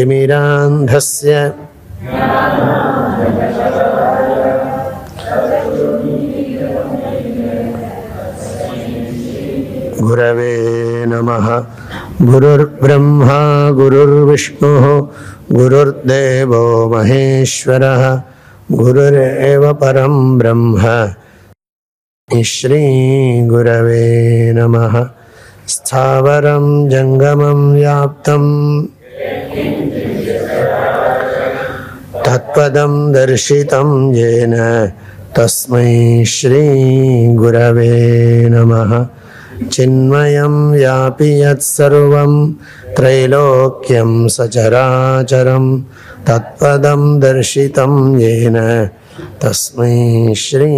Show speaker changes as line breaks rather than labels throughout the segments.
अज्ञानतिमिरान्धस्य गुरवे नमः गुरुर्ब्रह्मा गुरुर्विष्णुः गुरुर्देवो महेश्वरः गुरुरेव परं ब्रह्म। श्रीगुरवे नमः। स्थावरं जङ्गमं व्याप्तं। तत्पदं दर्शितं येन। तस्मै श्रीगुरवे नमः चिन्मयं व्यापि यत्सर्वं त्रैलोक्यं सचराचरं तत्पदं दर्शितं येन तस्मै श्री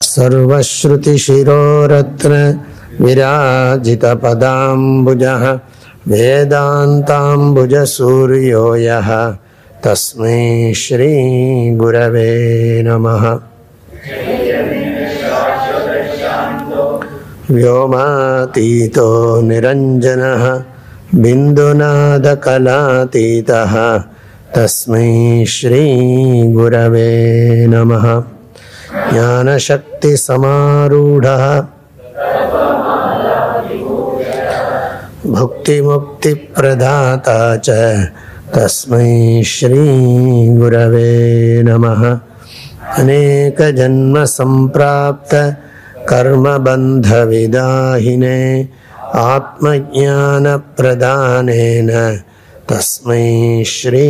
सर्वश्रुतिशिरोरत्न विराजितपदाम्बुजः वेदान्ताम्बुजसूर्यो यः तस्मै श्रीगुरवे नमः व्योमातीतो निरञ्जनः बिन्दुनादकलातीतः। तस्मै श्रीगुरवे नमः। ज्ञानशक्तिसमारूढः। भुक्तिमुक्तिप्रदाता च। तस्मै श्रीगुरवे नमः। अनेकजन्मसम्प्राप्त कर्मबन्धविदाहिने आत्मज्ञानप्रदानेन तस्मै श्री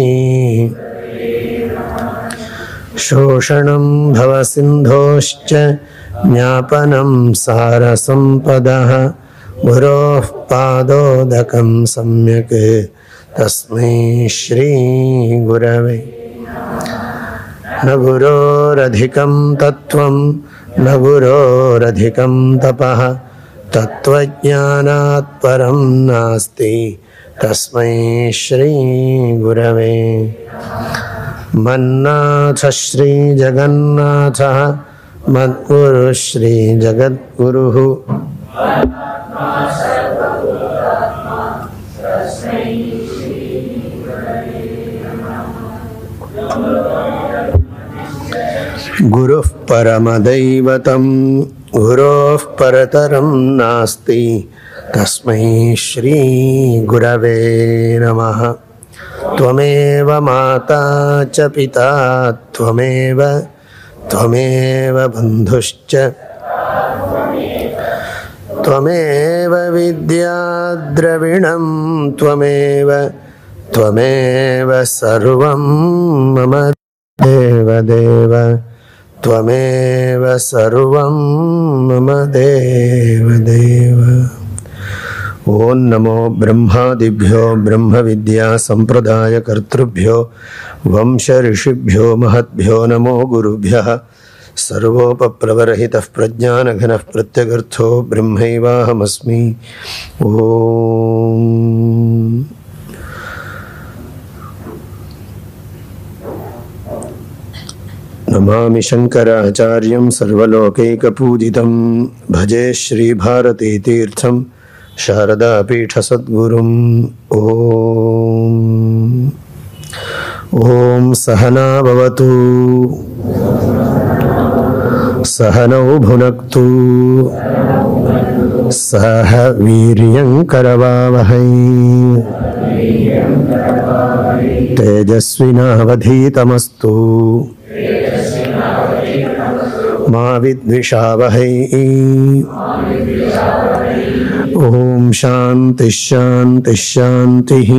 शोषणं भवसिन्धोश्च ज्ञापनं सारसम्पदः गुरोः पादोदकं सम्यक् तस्मै श्रीगुरवे न गुरोरधिकं तत्त्वं न गुरोरधिकं तपः तत्त्वज्ञानात् परं नास्ति। तस्मै श्रीगुरवे। मन्नाथ श्रीजगन्नाथः मद्गुरुः श्रीजगद्गुरुः गुरुः परमदैवतं गुरोः परतरं नास्ति। तस्मै श्रीगुरवे नमः। त्वमेव माता च पिता त्वमेव त्वमेव बन्धुश्च। त्वमेव विद्याद्रविणं त्वमेव त्वमेव सर्वं मम देवदेव त्वमेव सर्वं मम देवदेव। ॐ नमो ब्रह्मादिभ्यो ब्रह्मविद्यासम्प्रदायकर्तृभ्यो वंशऋषिभ्यो महद्भ्यो नमो गुरुभ्यः। सर्वोपप्लवरहितः प्रज्ञानघनः प्रत्यगर्थो ब्रह्मैवाहमस्मि। ॐ नमामि शङ्कराचार्यं सर्वलोकैकपूजितं। भजे श्रीभारतीतीर्थं शारदापीठसद्गुरुम्। ॐ सहना सहनौ भुनक्तु। सह वीर्यङ्करवावहै। तेजस्विनावधीतमस्तु। मा विद्विषावहै ॐ शान्तिः शान्तिः शान्तिः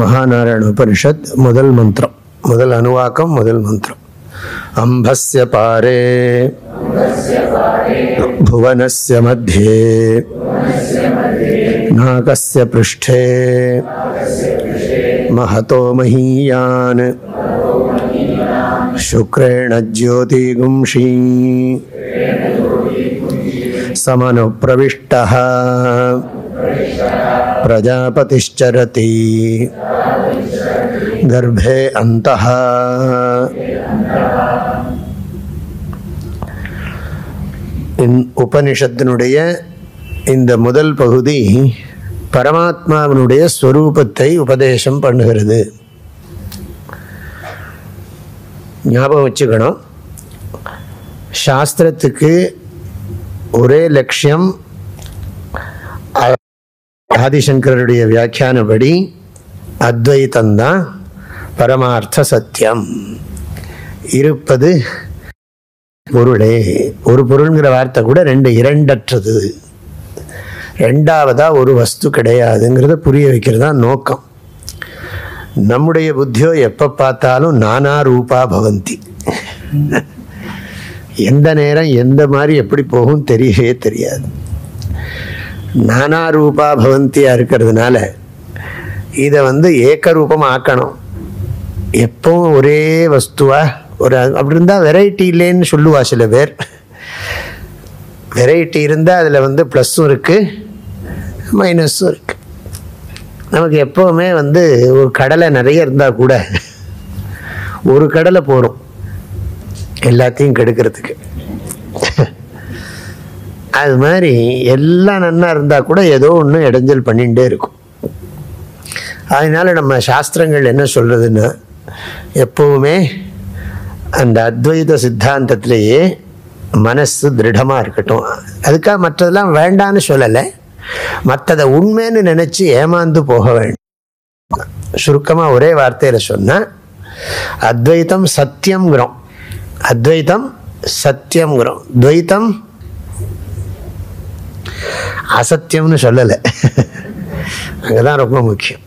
மகாநாராயண உபனிஷத் முதல் மந்திரம் முதல் அணுவாக்கம் முதல் மந்திரம் அம்பஸ்ய பாரே भुवनस्य मध्ये नाकस्य पृष्ठे महतो महीयान् शुक्रेण ज्योतिगुंषी समनुप्रविष्टः प्रजापतिश्चरति गर्भे अन्तः இந் உபனிஷத்தினுடைய இந்த முதல் பகுதி பரமாத்மாவினுடைய ஸ்வரூபத்தை உபதேசம் பண்ணுகிறது. ஞாபகம் வச்சுக்கணும். சாஸ்திரத்துக்கு ஒரே லட்சியம் ஆதிசங்கருடைய வியாக்கியானபடி அத்வைத்தந்தான் பரமார்த்த சத்தியம். இருப்பது பொருளே. ஒரு பொருள்ங்கிற வார்த்தை கூட ரெண்டு இரண்டற்றது. ரெண்டாவதாக ஒரு வஸ்து கிடையாதுங்கிறத புரிய வைக்கிறது தான் நோக்கம். நம்முடைய புத்தியோ எப்போ பார்த்தாலும் நானா ரூபா பவந்தி. எந்த நேரம் எந்த மாதிரி எப்படி போகும் தெரியவே தெரியாது. நானா ரூபா பவந்தியாக இருக்கிறதுனால இதை வந்து ஏக்கரூபம் ஆக்கணும். எப்பவும் ஒரே வஸ்துவா ஒரு அப்படி இருந்தால் வெரைட்டி இல்லைன்னு சொல்லுவா சில பேர். வெரைட்டி இருந்தால் அதில் வந்து ப்ளஸ்ஸும் இருக்குது மைனஸும் இருக்குது நமக்கு எப்போவுமே வந்து ஒரு கடலை நிறைய இருந்தால் கூட ஒரு கடலை போகிறோம் எல்லாத்தையும் கெடுக்கிறதுக்கு. அது மாதிரி எல்லாம் நன்னா இருந்தால் கூட ஏதோ ஒன்று இடைஞ்சல் பண்ணிகிட்டே இருக்கும். அதனால் நம்ம சாஸ்திரங்கள் என்ன சொல்கிறதுன்னா எப்போவுமே அந்த அத்வைத சித்தாந்தத்திலேயே மனசு திருடமாக இருக்கட்டும். அதுக்காக மற்றதெல்லாம் வேண்டான்னு சொல்லலை. மற்றதை உண்மைன்னு நினச்சி ஏமாந்து போக வேண்டும் சுருக்கமாக ஒரே வார்த்தையில் சொன்னால் அத்வைத்தம் சத்தியம்ங்கிறோம். அத்வைத்தம் சத்தியம்ங்கிறோம். துவைத்தம் அசத்தியம்னு சொல்லலை. அங்கே தான் ரொம்ப முக்கியம்.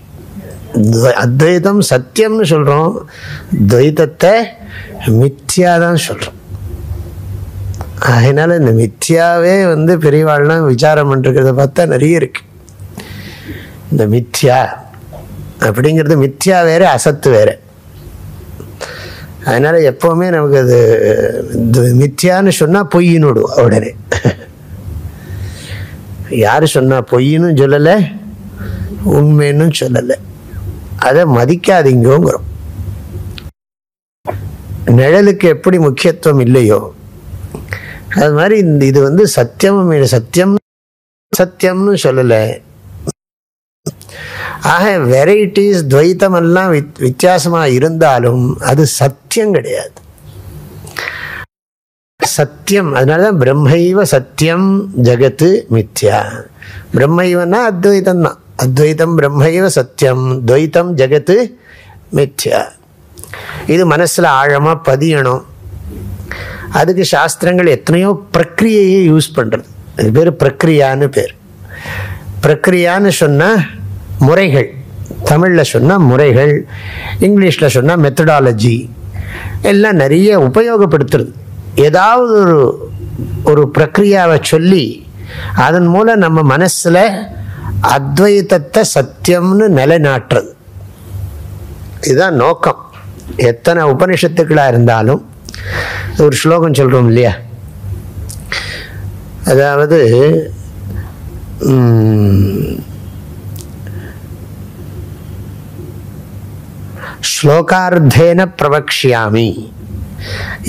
அத்வைதம் சத்தியம்னு சொல்கிறோம் துவைத்தத்தை மித்யா தான் சொல்கிறோம் அதனால் இந்த மித்யாவே வந்து பெரியவாள்னா விசாரம் பண்ணிருக்கிறத பார்த்தா நிறைய இருக்கு. இந்த மித்யா அப்படிங்கிறது மித்யா வேறு அசத்து வேறு. அதனால் எப்போவுமே நமக்கு அது இது மித்யான்னு சொன்னால் பொய்ன்னு விடுவோம் உடனே. யார் சொன்னால் பொய்ன்னு சொல்லலை உண்மைன்னு சொல்லலை. அதை மதிக்காதீங்கோங்கிறோம். நிழலுக்கு எப்படி முக்கியத்துவம் இல்லையோ அது மாதிரி இந்த இது வந்து சத்தியம் சத்தியம் சத்தியம்னு சொல்லலை. ஆக வெரைட்டிஸ் துவைத்தம் எல்லாம் வித் வித்தியாசமாக இருந்தாலும் அது சத்தியம் கிடையாது. சத்தியம் அதனால தான் பிரம்மைவ சத்தியம் ஜகத்து மித்யா. பிரம்மைவன்னா அத்வைதம் தான் அத்வைதம் பிரம்மைவ சத்தியம் துவைத்தம் ஜகத்து மித்யா. இது மனசில் ஆழமாக பதியணும். அதுக்கு சாஸ்திரங்கள் எத்தனையோ பிரக்ரியையை யூஸ் பண்ணுறது அது பேர் பிரக்ரியான்னு பேர். பிரக்ரியான்னு சொன்னால் முறைகள். தமிழில் சொன்னால் முறைகள் இங்கிலீஷில் சொன்னால் மெத்தடாலஜி எல்லாம் நிறைய உபயோகப்படுத்துறது. ஏதாவது ஒரு ஒரு பிரக்ரியாவை சொல்லி அதன் மூலம் நம்ம மனசில் அத்வைதத்தை சத்தியம்னு நிலைநாட்டுறது. இதுதான் நோக்கம். எத்தனை உபனிஷத்துக்களாக இருந்தாலும் ஒரு ஸ்லோகம் சொல்கிறோம் இல்லையா? அதாவது ஸ்லோகார்த்தேன பிரபக்ஷியாமி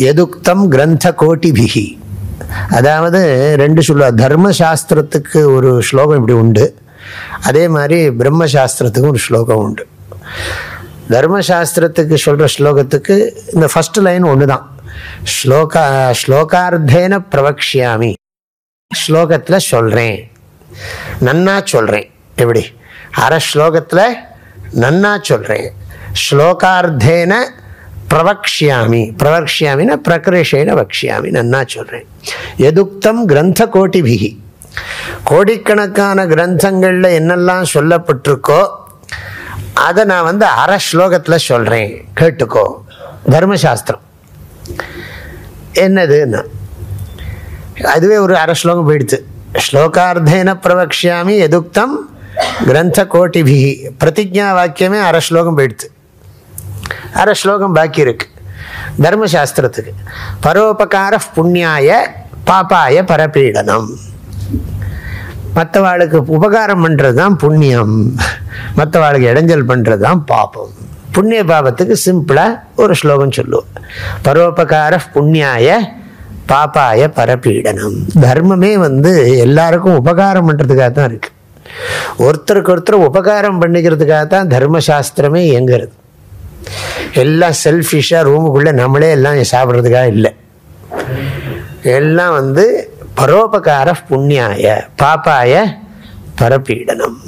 எதுக்தம் கிரந்த கோட்டிபிகி அதாவது ரெண்டு சொல்ல தர்மசாஸ்திரத்துக்கு ஒரு ஸ்லோகம் இப்படி உண்டு அதே மாதிரி பிரம்மசாஸ்திரத்துக்கும் ஒரு ஸ்லோகம் உண்டு. தர்மசாஸ்திரத்துக்கு சொல்கிற ஸ்லோகத்துக்கு இந்த ஃபஸ்ட் லைன் ஒன்று தான் ஸ்லோகா ஸ்லோகார்த்தேன பிரவக்ஷியாமி. ஸ்லோகத்தில் சொல்கிறேன் நன்னா சொல்கிறேன் எப்படி? அரை ஸ்லோகத்தில் நன்னா சொல்கிறேன் ஸ்லோகார்த்தேன பிரவக்ஷியாமி. பிரவக்ஷியாமின்னா பிரகரேஷேன வக்ஷியாமி. நன்னா சொல்கிறேன் எதுக்தம் கிரந்த கோட்டிபிகி கோடிக்கணக்கான கிரந்தங்களில் என்னெல்லாம் சொல்லப்பட்டிருக்கோ அதை நான் வந்து அரை ஸ்லோகத்தில் சொல்கிறேன் கேட்டுக்கோ. தர்மசாஸ்திரம். என்னதுன்னா அதுவே ஒரு அரை ஸ்லோகம் போயிடுத்து ஸ்லோகார்த்தேன பிரவக்ஷாமி எதுக்தம் கிரந்த கோட்டிபிகி பிரதிஜா வாக்கியமே அரை ஸ்லோகம் போயிடுத்து அரை ஸ்லோகம் பாக்கி இருக்கு. தர்மசாஸ்திரத்துக்கு. பரோபகார புண்ணியாய பாப்பாய பரப்பீடனம் மற்றவாளுக்கு உபகாரம் பண்ணுறது தான் புண்ணியம். மற்றவாளுக்கு இடைஞ்சல் பண்ணுறது தான் பாப்பம் புண்ணிய பாபத்துக்கு சிம்பிளாக ஒரு ஸ்லோகம் சொல்லுவோம். பரோபகார புண்ணியாய பாப்பாய பரபீடனம். தர்மமே வந்து எல்லாருக்கும் உபகாரம் பண்ணுறதுக்காக தான் இருக்குது ஒருத்தருக்கு ஒருத்தர் உபகாரம் பண்ணிக்கிறதுக்காக தான் தர்மசாஸ்திரமே இயங்குறது. எல்லாம் செல்ஃபிஷாக ரூமுக்குள்ளே நம்மளே எல்லாம் சாப்பிட்றதுக்காக இல்லை. எல்லாம் வந்து பரோபகார புண்ணியாய பாப்பாய பரப்பீடனம்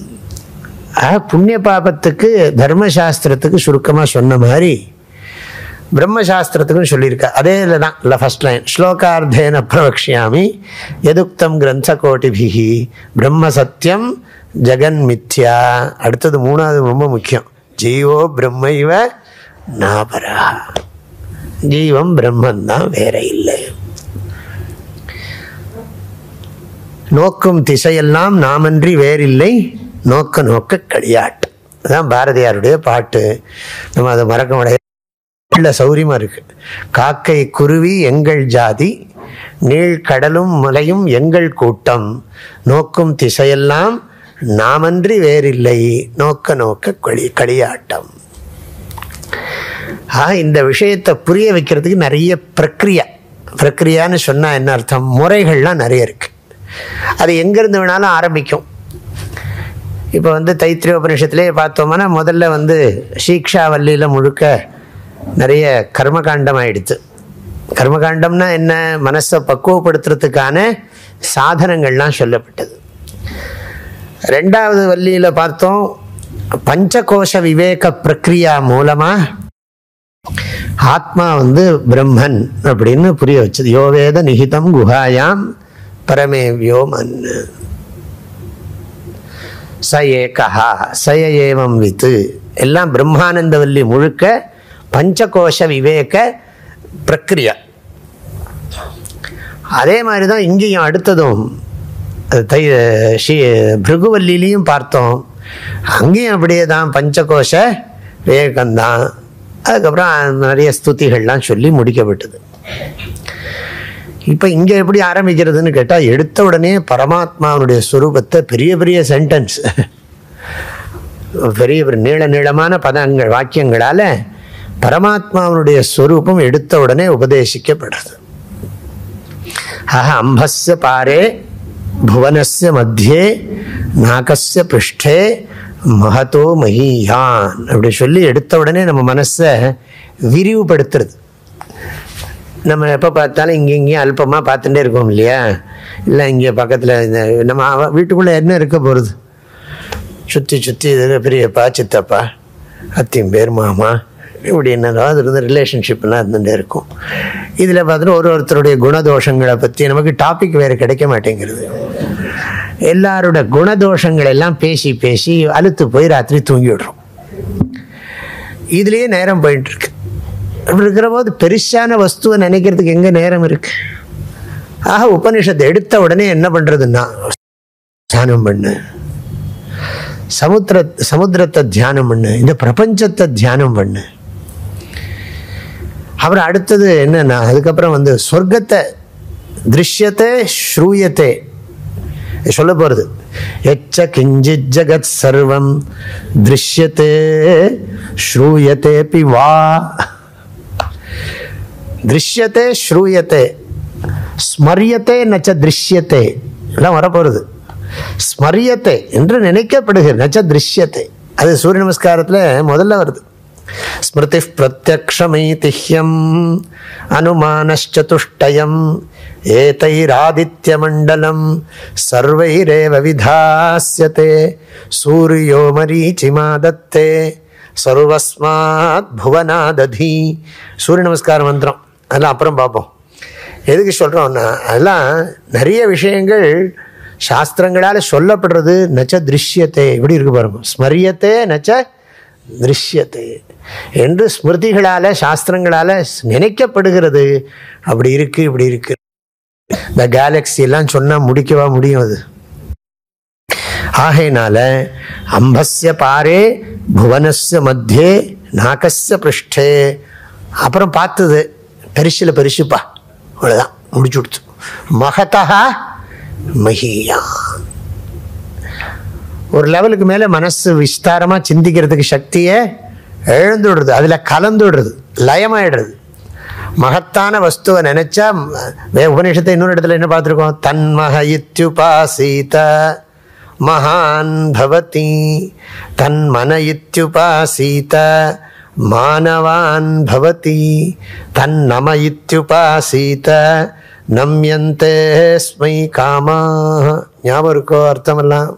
ஆக புண்ணிய பாபத்துக்கு தர்மசாஸ்திரத்துக்கு சுருக்கமாக சொன்ன மாதிரி பிரம்மசாஸ்திரத்துக்கும் சொல்லியிருக்கா. அதே இதில் தான் இல்லை ஃபஸ்ட் லைன் ஸ்லோகார்த்தேன பிரவக்ஷாமி எதுக்தம் கிரந்த கோட்டிபிகி பிரம்ம சத்தியம் ஜெகன் மித்யா அடுத்தது மூணாவது ரொம்ப முக்கியம். ஜீவோ பிரம்ம இவ நாபரா ஜீவம் பிரம்மன் தான் வேற இல்லை. நோக்கும் திசையெல்லாம் நாமன்றி வேறில்லை. நோக்க நோக்க களியாட்டு. அதுதான் பாரதியாருடைய பாட்டு. நம்ம அதை மறக்க முடியாது. உள்ள சௌரியமா இருக்கு. காக்கை குருவி எங்கள் ஜாதி நீள் கடலும் மலையும் எங்கள் கூட்டம். நோக்கும் திசையெல்லாம் நாமன்றி வேறில்லை. நோக்க நோக்க களி களியாட்டம். ஆக இந்த விஷயத்தை புரிய வைக்கிறதுக்கு நிறைய பிரக்ரியா பிரக்ரியான்னு சொன்னால் என்ன அர்த்தம்? முறைகள்லாம் நிறைய இருக்குது அது எங்கேருந்து வேணாலும் ஆரம்பிக்கும். இப்போ வந்து தைத்திரிய உபநிஷத்திலே பார்த்தோம்னா முதல்ல வந்து சீக்ஷாவல்லியில் முழுக்க நிறைய கர்மகாண்டம் ஆயிடுத்து கர்மகாண்டம்னா என்ன? மனசை பக்குவப்படுத்துறதுக்கான சாதனங்கள்லாம் சொல்லப்பட்டது. ரெண்டாவது வள்ளியில் பார்த்தோம் பஞ்சகோஷ விவேக பிரக்ரியா மூலமாக ஆத்மா வந்து பிரம்மன் அப்படின்னு புரிய வச்சது. யோவேத நிகிதம் குஹாயாம் பரமேவியோ மன்னு ச ஏகா சய ஏவம் வித்து. எல்லாம் பிரம்மானந்தவல்லி முழுக்க பஞ்சகோஷ விவேக பிரக்ரியா. அதே மாதிரி தான் இங்கேயும் அடுத்ததும் தை ஸ்ரீ பிருகுவல்லிலையும் பார்த்தோம். அங்கேயும் அப்படியே தான் பஞ்சகோஷ விவேகம்தான். அதுக்கப்புறம் நிறைய ஸ்துதிகள்லாம் சொல்லி முடிக்கப்பட்டது. இப்போ இங்கே எப்படி ஆரம்பிக்கிறதுன்னு கேட்டால் எடுத்த உடனே பரமாத்மாவுடைய ஸ்வரூபத்தை பெரிய பெரிய சென்டென்ஸ் பெரிய பெரிய நீள நீளமான பதங்கள் வாக்கியங்களால் பரமாத்மாவுடைய ஸ்வரூபம் எடுத்த உடனே உபதேசிக்கப்படுறது. ஆஹா அம்பஸ்ய பாரே புவனஸ்ய மத்தியே நாகஸ்ய பிஷ்டே மகதோ மகியான். அப்படி சொல்லி எடுத்த உடனே நம்ம மனசை விரிவுபடுத்துறது. நம்ம எப்போ பார்த்தாலும் இங்கே இங்கேயும் அல்பமாக பார்த்துட்டே இருக்கோம் இல்லையா? இல்லை இங்கே பக்கத்தில் இந்த நம்ம வீட்டுக்குள்ளே என்ன இருக்க போகிறது சுற்றி சுற்றி இது பெரியப்பா சித்தப்பா அத்தியும் பேர் மாமா இப்படி என்னதாவது இருந்து ரிலேஷன்ஷிப்லாம் இருந்துகிட்டே இருக்கும். இதில் பார்த்தீங்கன்னா ஒரு ஒருத்தருடைய குணதோஷங்களை பற்றி நமக்கு டாபிக் வேறு கிடைக்க மாட்டேங்கிறது. எல்லாரோட குணதோஷங்கள் எல்லாம் பேசி பேசி அழுத்து போய் ராத்திரி தூங்கி விடுறோம். இதுலேயே நேரம் போயிட்டுருக்கு அப்படி இருக்கிற போது பெருசான வஸ்துவை நினைக்கிறதுக்கு எங்கே நேரம் இருக்கு? ஆக உபனிஷத்தை எடுத்த உடனே என்ன பண்ணுறதுன்னா தியானம் பண்ணு. சமுத்திர சமுத்திரத்தை தியானம் பண்ணு. இந்த பிரபஞ்சத்தை தியானம் பண்ணு. அப்புறம் அடுத்தது என்னன்னா அதுக்கப்புறம் வந்து சொர்க்கத்தை திருஷ்யத்தை ஸ்ரூயத்தை. சொல்ல போகிறது எச்ச கிஞ்சி ஜகத் சர்வம் திருஷ்யத்தே ஸ்ரூயத்தே பி வா. திருஷ்யத்தே ஸ்ரூயத்தே. ஸ்மரியத்தே நச்ச திருஷ்யத்தே. எல்லாம் வரப்போகிறது ஸ்மரியத்தை என்று நினைக்கப்படுகிறது. நச்ச திருஷ்யத்தை. அது சூரிய நமஸ்காரத்தில் முதல்ல வருது. ஸ்மிருதி பிரத்யக்ஷமைதிஹ்யம் அனுமானச்சதுஷ்டயம் ஏதைராதித்யமண்டலம் சர்வைரேவ விதாஸ்யதே. சூரியோ மரீச்சிமாதத்தே சர்வஸ்மாத் புவனாததி சூரிய நமஸ்கார மந்திரம். அதெல்லாம் அப்புறம் பார்ப்போம் எதுக்கு சொல்கிறோம்னா அதெல்லாம் நிறைய விஷயங்கள் சாஸ்திரங்களால் சொல்லப்படுறது நச்ச திருஷ்யத்தை. எப்படி இருக்கு பாருங்க. ஸ்மரியத்தே நச்ச திருஷ்யத்தை. என்று ஸ்மிருதிகளால் சாஸ்திரங்களால் நினைக்கப்படுகிறது. அப்படி இருக்குது இப்படி இருக்கு. இந்த கேலக்ஸி எல்லாம் சொன்னால் முடிக்கவா முடியும் அது? ஆகையினால அம்பஸ்ய பாரே புவனஸ்ய மத்தியே நாகஸ்ய பிருஷ்டே. அப்புறம் பார்த்தது. பரிசில் பரிசுப்பா. அவ்வளோதான் முடிச்சு கொடுத்து. மகதா மகியா. ஒரு லெவலுக்கு மேலே மனசு விஸ்தாரமாக சிந்திக்கிறதுக்கு சக்தியை எழுந்து விடுறது அதில் கலந்து விடுறது லயமாயிடுறது. மகத்தான வஸ்துவை நினைச்சா வே உபநிஷத்தை இன்னொரு இடத்துல என்ன பார்த்துருக்கோம்? தன்மக இத்யுபாசீத மகான் பவதி. தன்மன இத்யுபாசீத மானவான் பவதி தன்னம இத்யுபாசீத நம்யந்தே ஸ்மை காமா ஞாபகம் இருக்கோ அர்த்தமெல்லாம்?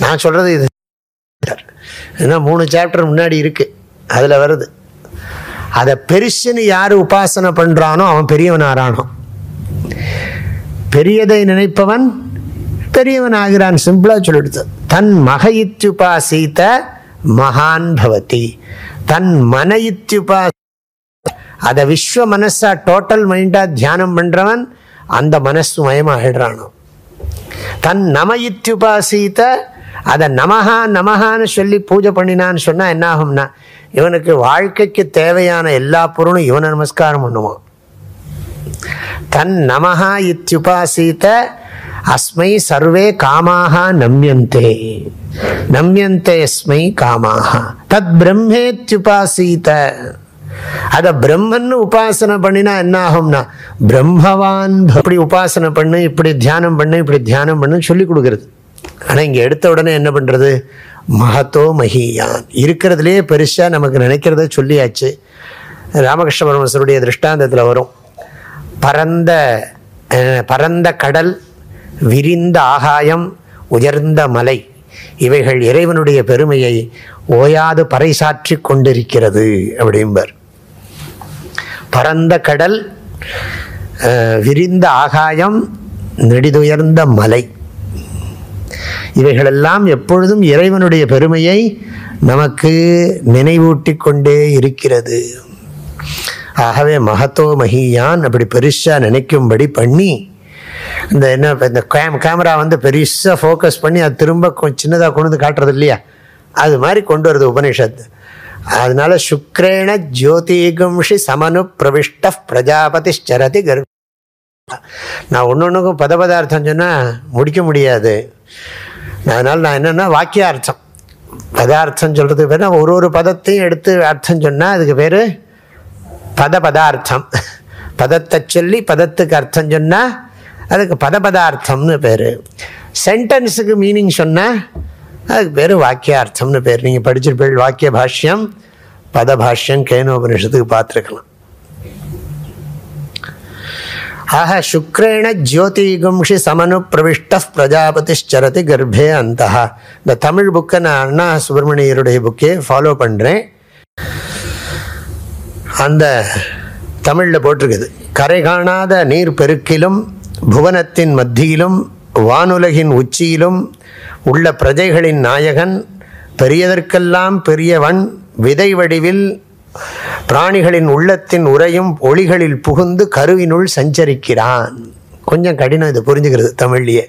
நான் சொல்கிறது இது. ஏன்னா மூணு சாப்டர் முன்னாடி இருக்குது அதில் வருது. அதை பெருசுன்னு யார் உபாசனை பண்ணுறானோ அவன் பெரியவன் ஆறானோ பெரியதை நினைப்பவன் பெரியவன் ஆகிறான் சிம்பிளாக சொல்லிடுது. தன் மக மகான் பவதி. தன் மன இத்யுபா அதை விஸ்வ மனசா டோட்டல் மைண்டா தியானம் பண்ணுறவன் அந்த மனசு மயமாகிடுறானோ. தன் நம இத்யுபாசீத அதை நமஹா நமஹான்னு சொல்லி பூஜை பண்ணினான்னு சொன்னால் என்ன ஆகும்னா இவனுக்கு வாழ்க்கைக்கு தேவையான எல்லா பொருளும் இவனை நமஸ்காரம் பண்ணுவான். தன் நமஹா இத்யுபாசீத அஸ்மை சர்வே காமாக நம்யந்தே. நம்யந்தே அஸ்மை காமாக. தத் பிரம்மேத்யுபாசீத. அத பிரம்மன்னு உபாசனை பண்ணினா என்ன ஆகும்னா பிரம்மவான் இப்படி உபாசனை பண்ணு இப்படி தியானம் பண்ணு இப்படி தியானம் பண்ணு சொல்லி கொடுக்கறது. ஆனால் இங்கே எடுத்த உடனே என்ன பண்ணுறது மகத்தோ மகியான் இருக்கிறதுலேயே பெருசாக நமக்கு நினைக்கிறத சொல்லியாச்சு. ராமகிருஷ்ண பரமசருடைய திருஷ்டாந்தத்தில் வரும். பரந்த பரந்த கடல் விரிந்த ஆகாயம் உயர்ந்த மலை இவைகள் இறைவனுடைய பெருமையை ஓயாது பறைசாற்றி கொண்டிருக்கிறது அப்படிம்பர். பரந்த கடல் விரிந்த ஆகாயம் நெடிதுயர்ந்த மலை. இவைகளெல்லாம் எப்பொழுதும் இறைவனுடைய பெருமையை நமக்கு நினைவூட்டி கொண்டே இருக்கிறது. ஆகவே மகத்தோ மகியான் அப்படி பெருசாக நினைக்கும்படி பண்ணி இந்த என்ன இந்த கேம் கேமரா வந்து பெருசாக ஃபோக்கஸ் பண்ணி அது திரும்ப கொஞ்சம் சின்னதாக கொண்டு வந்து காட்டுறது இல்லையா? அது மாதிரி கொண்டு வருது உபனிஷத் அதனால சுக்ரேண ஜோதிகும்ஷி சமனு பிரவிஷ்ட பிரஜாபதி சரதி கர் நான் ஒன்று ஒன்றுக்கும் பத பதார்த்தம் சொன்னால் முடிக்க முடியாது. அதனால் நான் என்னென்னா வாக்கியார்த்தம். பதார்த்தம் சொல்கிறதுக்கு பேர் ஒரு ஒரு பதத்தையும் எடுத்து அர்த்தம் சொன்னால் அதுக்கு பேர் பத பதார்த்தம் பதத்தை சொல்லி பதத்துக்கு அர்த்தம் சொன்னால் அதுக்கு பத பதார்த்தம்னு பேர். சென்டென்ஸுக்கு மீனிங் சொன்னால் அதுக்கு பேர் வாக்கியார்த்தம்னு பேர். நீங்கள் படிச்சிருப்பீர்கள் வாக்கிய பாஷ்யம் பத பாஷ்யம் கேனோபனிஷத்துக்கு பார்த்துருக்கலாம். ஆக சுக்ரேண ஜோதிகும்ஷி சமனு பிரவிஷ்ட பிரஜாபதிச்சரதி கர்ப்பே அந்த இந்த தமிழ் புக்கை நான் அண்ணா சுப்பிரமணியருடைய புக்கே ஃபாலோ பண்ணுறேன் அந்த தமிழில் போட்டிருக்குது. கரை காணாத நீர் பெருக்கிலும் புவனத்தின் மத்தியிலும் வானுலகின் உச்சியிலும் உள்ள பிரஜைகளின் நாயகன் பெரியதற்கெல்லாம் பெரியவன் விதை வடிவில் பிராணிகளின் உள்ளத்தின் உரையும் ஒளிகளில் புகுந்து கருவினுள் சஞ்சரிக்கிறான். கொஞ்சம் கடினம் இது புரிஞ்சுக்கிறது தமிழ்லேயே.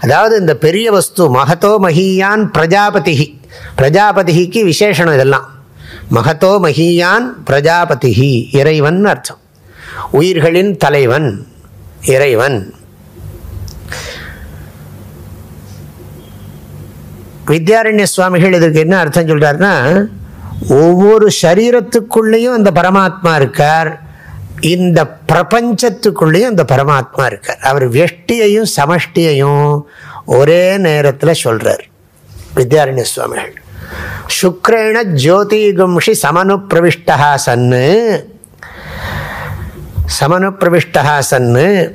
அதாவது இந்த பெரிய வஸ்து மகத்தோ மகியான் பிரஜாபதிகி பிரஜாபதிக்கு விசேஷம் இதெல்லாம். மகத்தோ மகியான் பிரஜாபதிகி இறைவன் அர்த்தம். உயிர்களின் தலைவன் இறைவன். வித்யாரண்ய சுவாமிகள் இதுக்கு என்ன அர்த்தம் சொல்றாருன்னா ஒவ்வொரு சரீரத்துக்குள்ளேயும் அந்த பரமாத்மா இருக்கார் இந்த பிரபஞ்சத்துக்குள்ளேயும் அந்த பரமாத்மா இருக்கார். அவர் வெஷ்டியையும் சமஷ்டியையும் ஒரே நேரத்தில் சொல்றார் வித்யாரண்ய சுவாமிகள். சுக்ரேண ஜோதிகும்ஷி சமனு பிரவிஷ்டா சன்னு. சமனு பிரவிஷ்டா சன்னு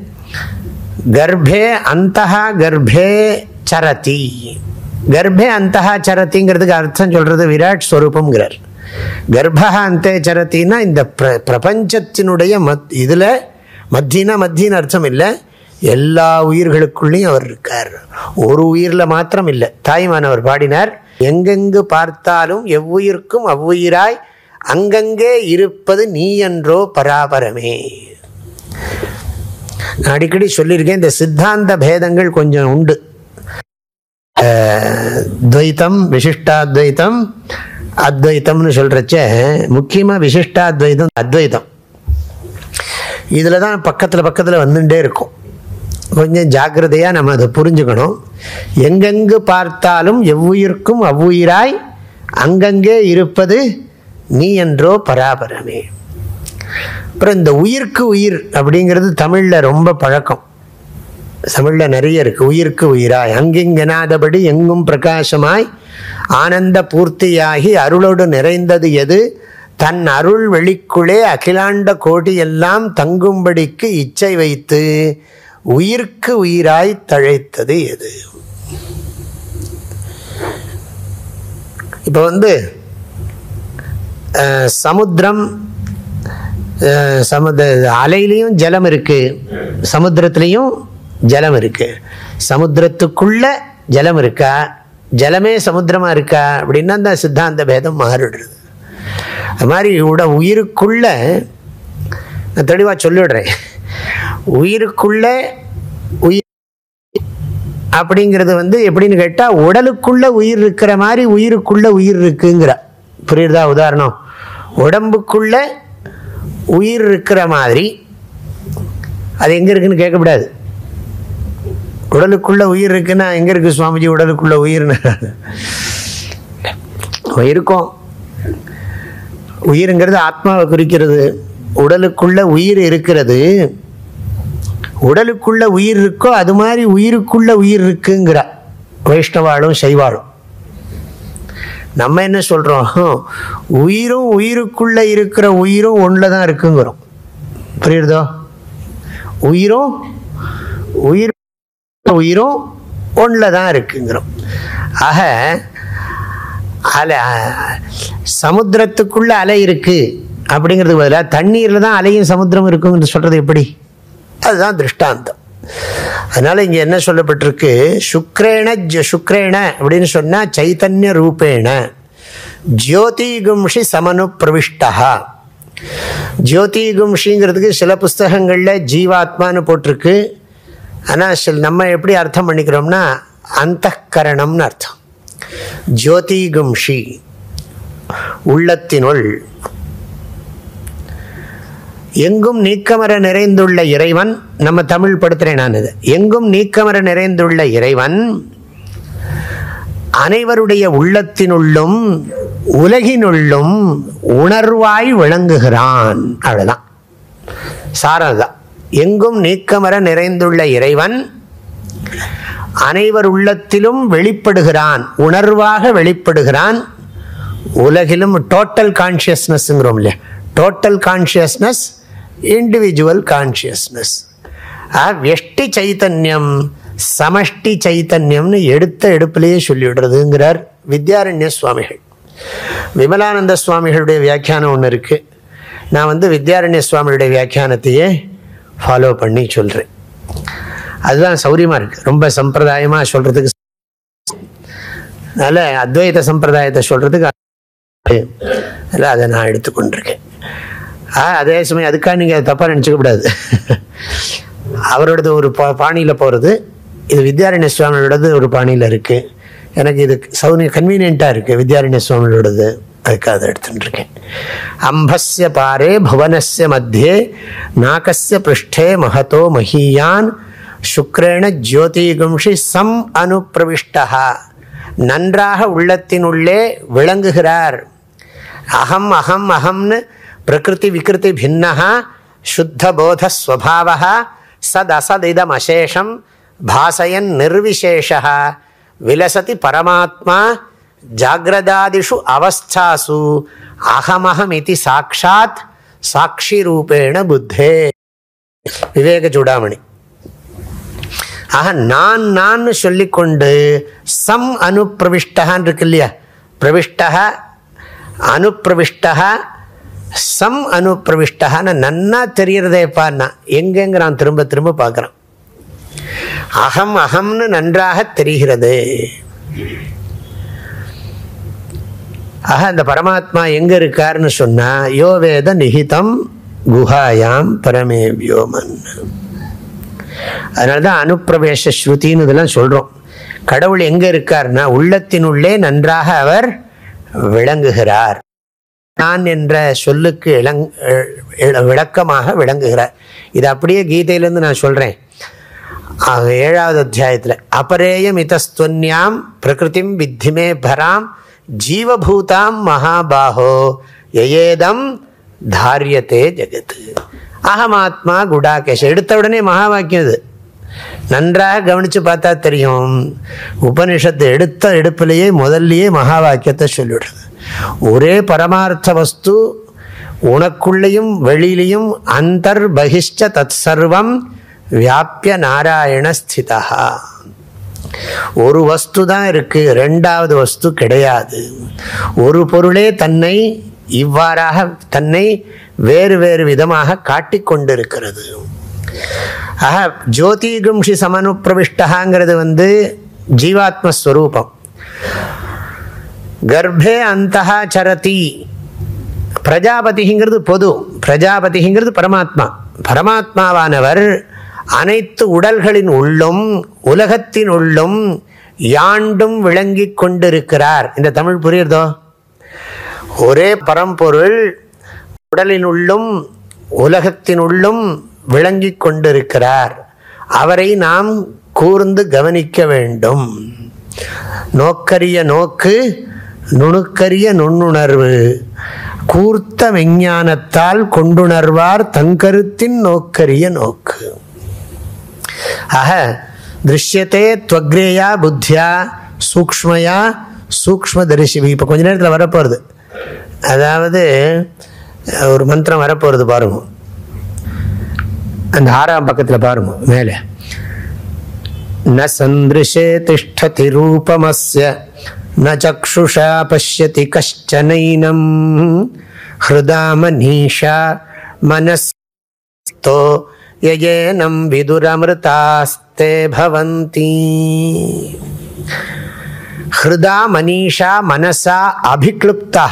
கர்ப்பே அந்த கர்ப்பே சரதி. கர்ப்பே அந்த சரதிங்கிறதுக்கு அர்த்தம் சொல்றது விராட் ஸ்வரூபம்ங்கிறார். கர்ப்பா அந்தே சரத்தின்னா இந்த பிர பிரபஞ்சத்தினுடைய மத் இதில் மத்தினா மத்தின்னு அர்த்தம் இல்லை. எல்லா உயிர்களுக்குள்ளேயும் அவர் இருக்கார். ஒரு உயிரில் மாத்திரம் இல்லை. தாய்மானவர் பாடினார் எங்கெங்கு பார்த்தாலும் எவ்வுயிருக்கும் அவ்வுயிராய் அங்கங்கே இருப்பது நீ என்றோ பராபரமே. நான் அடிக்கடி சொல்லியிருக்கேன் இந்த சித்தாந்த பேதங்கள் கொஞ்சம் உண்டு. துவைத்தம் விசிஷ்டாத்வைத்தம் அத்வைத்தம்னு சொல்கிறச்ச முக்கியமாக விசிஷ்டாத்வைதம் அத்வைதம். இதில் தான் பக்கத்தில் பக்கத்தில் வந்துட்டே இருக்கும். கொஞ்சம் ஜாக்கிரதையாக நம்ம அதை புரிஞ்சுக்கணும். எங்கெங்கு பார்த்தாலும் எவ்வுயிருக்கும் அவ்வுயிராய் அங்கங்கே இருப்பது நீ என்றோ பராபரமே. அப்புறம் இந்த உயிர்க்கு உயிர் அப்படிங்கிறது தமிழில் ரொம்ப பழக்கம். தமிழில் நிறைய இருக்குது உயிர்க்கு உயிராய். அங்கிங்கனாதபடி எங்கும் பிரகாசமாய் ஆனந்த பூர்த்தியாகி அருளோடு நிறைந்தது எது? தன் அருள் வெளிக்குள்ளே அகிலாண்ட கோடி எல்லாம் தங்கும்படிக்கு இச்சை வைத்து உயிர்க்கு உயிராய் தழைத்தது எது? இப்போ வந்து சமுத்திரம் சமுத அலையிலையும் ஜலம் இருக்குது சமுத்திரத்துலேயும் ஜலம் இருக்குது சமுத்திரத்துக்குள்ளே ஜலம் இருக்கா? ஜலமே சமுத்திரமாக இருக்கா? அப்படின்னா அந்த சித்தாந்த பேதம் மாறிடுறது அது மாதிரி உட உயிருக்குள்ள நான் தெளிவாக சொல்லிடுறேன். உயிருக்குள்ள உயிர் அப்படிங்கிறது வந்து எப்படின்னு கேட்டால் உடலுக்குள்ளே உயிர் இருக்கிற மாதிரி உயிருக்குள்ளே உயிர் இருக்குங்கிற. புரியுறதா உதாரணம். உடம்புக்குள்ள உயிர் இருக்கிற மாதிரி அது எங்கே இருக்குன்னு கேட்கக்கூடாது. உடலுக்குள்ள உயிர் இருக்குன்னா எங்கே இருக்குது சுவாமிஜி? உடலுக்குள்ள உயிர்னு. இருக்கும். உயிருங்கிறது ஆத்மாவை குறிக்கிறது. உடலுக்குள்ள உயிர் இருக்கிறது. உடலுக்குள்ள உயிர் இருக்கோ அது மாதிரி உயிருக்குள்ள உயிர் இருக்குங்கிற வைஷ்ணவாளும் சைவாளும் நம்ம என்ன சொல்கிறோம் உயிரும் உயிருக்குள்ளே இருக்கிற உயிரும் ஒன்றில் தான் இருக்குங்கிறோம். புரியுறதோ? உயிரும் உயிர் உயிரும் ஒன்றில் தான் இருக்குங்கிறோம். ஆக அலை சமுத்திரத்துக்குள்ள அலை இருக்குது அப்படிங்கிறது பதிலாக தண்ணீரில் தான் அலையும் சமுத்திரம் இருக்குங்கிறது சொல்கிறது எப்படி? அதுதான் திருஷ்டாந்தம். அதனால் இங்கே என்ன சொல்லப்பட்டிருக்கு? சுக்ரேண ஜ- சுக்ரேண அப்படின்னு சொன்னால் சைத்தன்ய ரூபேண. ஜோதிகும்ஷி சமனு பிரவிஷ்டா ஜோதிகும்ஷிங்கிறதுக்கு சில புஸ்தகங்களில் ஜீவாத்மான்னு போட்டிருக்கு. ஆனால் சில நம்ம எப்படி அர்த்தம் பண்ணிக்கிறோம்னா அந்த கரணம்னு அர்த்தம். ஜோதிகும்ஷி உள்ளத்தினுள் எங்கும் நீக்கமர நிறைந்துள்ள இறைவன் நம்ம தமிழ் படுத்துறேன் நான் இது. எங்கும் நீக்கமர நிறைந்துள்ள இறைவன் அனைவருடைய உள்ளத்தினுள்ளும் உலகினுள்ளும் உணர்வாய் விளங்குகிறான். அவ்வளோதான் சாரதான் எங்கும் நீக்கமர நிறைந்துள்ள இறைவன் அனைவர் உள்ளத்திலும் வெளிப்படுகிறான் உணர்வாக வெளிப்படுகிறான். உலகிலும் டோட்டல் கான்ஷியஸ்னஸ்ங்கிறோம் இல்லையா? டோட்டல் கான்ஷியஸ்னஸ் இண்டிவிஜுவல் கான்ஷியஸ்னஸ் வெஷ்டி சைத்தன்யம் சமஷ்டி சைத்தன்யம்னு எடுத்த எடுப்பிலேயே சொல்லிவிடுறதுங்கிறார் வித்யாரண்ய சுவாமிகள் விமலானந்த சுவாமிகளுடைய வியாக்கியானம் ஒன்று இருக்குது நான் வந்து வித்யாரண்ய சுவாமியுடைய வியாக்கியானத்தையே ஃபாலோ பண்ணி சொல்கிறேன் அதுதான் சௌரியமாக இருக்குது ரொம்ப சம்பிரதாயமாக சொல்கிறதுக்கு அதனால் அத்வைத சம்பிரதாயத்தை சொல்கிறதுக்கு அதில் அதை நான் எடுத்துக்கொண்டிருக்கேன் அதே சமயம் அதுக்காக நீங்கள் தப்பாக நினச்சிக்க கூடாது. அவரோடது ஒரு பா பாணியில் போகிறது இது வித்யாரண்ய சுவாமியோடது ஒரு பாணியில் இருக்குது எனக்கு இது சௌனி கன்வீனியண்ட்டாக இருக்குது வித்யாரண்ய சுவாமியோடது. அதுக்காக அதை எடுத்துட்டுருக்கேன் அம்பஸ்ய பாரே புவனஸ்ய மத்தியே நாகஸ்ய பிருஷ்டே மகதோ மஹீயான் சுக்ரேண ஜோதிகும்ஷி சம் அனுப்பிரவிஷ்டா நன்றாக உள்ளத்தினுள்ளே விளங்குகிறார். அகம் அகம் அகம்னு பிரகிருதி விகிருதி பின்னா சுத்த போத ஸ்வபாவா அசேஷம் பாசயன் நிர்விசேஷா விலசதி பரமாத்மா ஜாகிரதாதிஷு அவஸ்தாசு அகமஹமிதி சாட்சாத் சாட்சி ரூபேண புத்தே விவேக சூடாமணி ஆக நான் நான் சொல்லிக்கொண்டு சம் அனுப்பிரவிஷ்டகான் இருக்கு இல்லையா? பிரவிஷ்டா அனுப்பிரவிஷ்டா சம் அனுப்பிரவிஷ்டகான்னு நன்னா தெரியறதேப்பா நான் எங்கெங்கிறான் திரும்ப திரும்ப பார்க்குறான். அகம் அகம்னு நன்றாக தெரிகிறது. ஆக அந்த பரமாத்மா எங்கே இருக்காருன்னு சொன்னால் யோவேத நிகிதம் குஹாயாம் பரமே வியோமன் அதனாலதான் அனுப்பிரவேச ஸ்ருதின்னு இதெல்லாம் சொல்கிறோம் கடவுள் எங்கே இருக்காருன்னா உள்ளத்தினுள்ளே நன்றாக அவர் விளங்குகிறார். நான் என்ற சொல்லுக்கு இளங் விளக்கமாக விளங்குகிறார். இது அப்படியே கீதையிலேருந்து நான் சொல்கிறேன் ஏழாவது அத்தியாயத்தில் அபரேயம் இதஸ்துன்யாம் பிரகிருதிம் வித்திமே பராம் ஜீவபூதாம் மகாபாஹோ எயேதம் தாரியத்தே ஜெகத். அகமாத்மா குடாகேஷ் எடுத்த உடனே மகா வாக்கியம் இது. நன்றாக கவனித்து பார்த்தா தெரியும். உபனிஷத்து எடுத்த எடுப்பிலேயே முதல்லையே மகா வாக்கியத்தை சொல்லிவிடுறது. ஒரே பரமார்த்த வஸ்து உனக்குள்ளேயும் வெளியிலையும் அந்தர் பகிஷ்ட தத் சர்வம் வியாபிய நாராயண ஸ்திதா. ஒரு வஸ்து தான் இருக்கு ரெண்டாவது வஸ்து கிடையாது. ஒரு பொருளே தன்னை இவ்வாறாக தன்னை வேறு வேறு விதமாக காட்டிக்கொண்டிருக்கிறது ஆக ஜோதிகும்ஷி சமனுப்பிரவிஷ்டகாங்கிறது வந்து ஜீவாத்மஸ்வரூபம். கர்ப்பே அந்தஹா சரதி. பிரஜாபதிங்கிறது பொது. பிரஜாபதிங்கிறது பரமாத்மா. பரமாத்மாவானவர் அனைத்து உடல்களின் உள்ளும் உலகத்தின் உள்ளும் யாண்டும் விளங்கி கொண்டிருக்கிறார். இந்த தமிழ் புரியுறதோ? ஒரே பரம்பொருள் உடலின் உள்ளும் உலகத்தின் உள்ளும் விளங்கிக் கொண்டிருக்கிறார். அவரை நாம் கூர்ந்து கவனிக்க வேண்டும். நோக்கரிய நோக்கு நுணுக்கரிய நுண்ணுணர்வு கூர்த்த விஞ்ஞானத்தால் கொண்டுணர்வார் தங்கருத்தின் நோக்கரிய நோக்கு. ஆக திருஷ்யத்தே துவக்ரேயா புத்தியா சூக்ஷ்மயா சூக்ம தரிசி இப்போ கொஞ்ச நேரத்தில் வரப்போகிறது அதாவது ஒரு மந்திரம் வரப்போகிறது பாருங்க. அந்த ஆறாம் பக்கத்தில் பாருங்க மேலே. ந சந்திருஷே திஷ்டதி ரூபமஸ்ய. ந சக்ஷுஷா பசியதி கஷ்டனைனம் ஹிருதா மனீஷா மனஸ்தோ யஜேனம் விதுரமிருதாஸ்தே பவந்தி ஹிருதா மனீஷா மனசா அபிக்ளுப்தா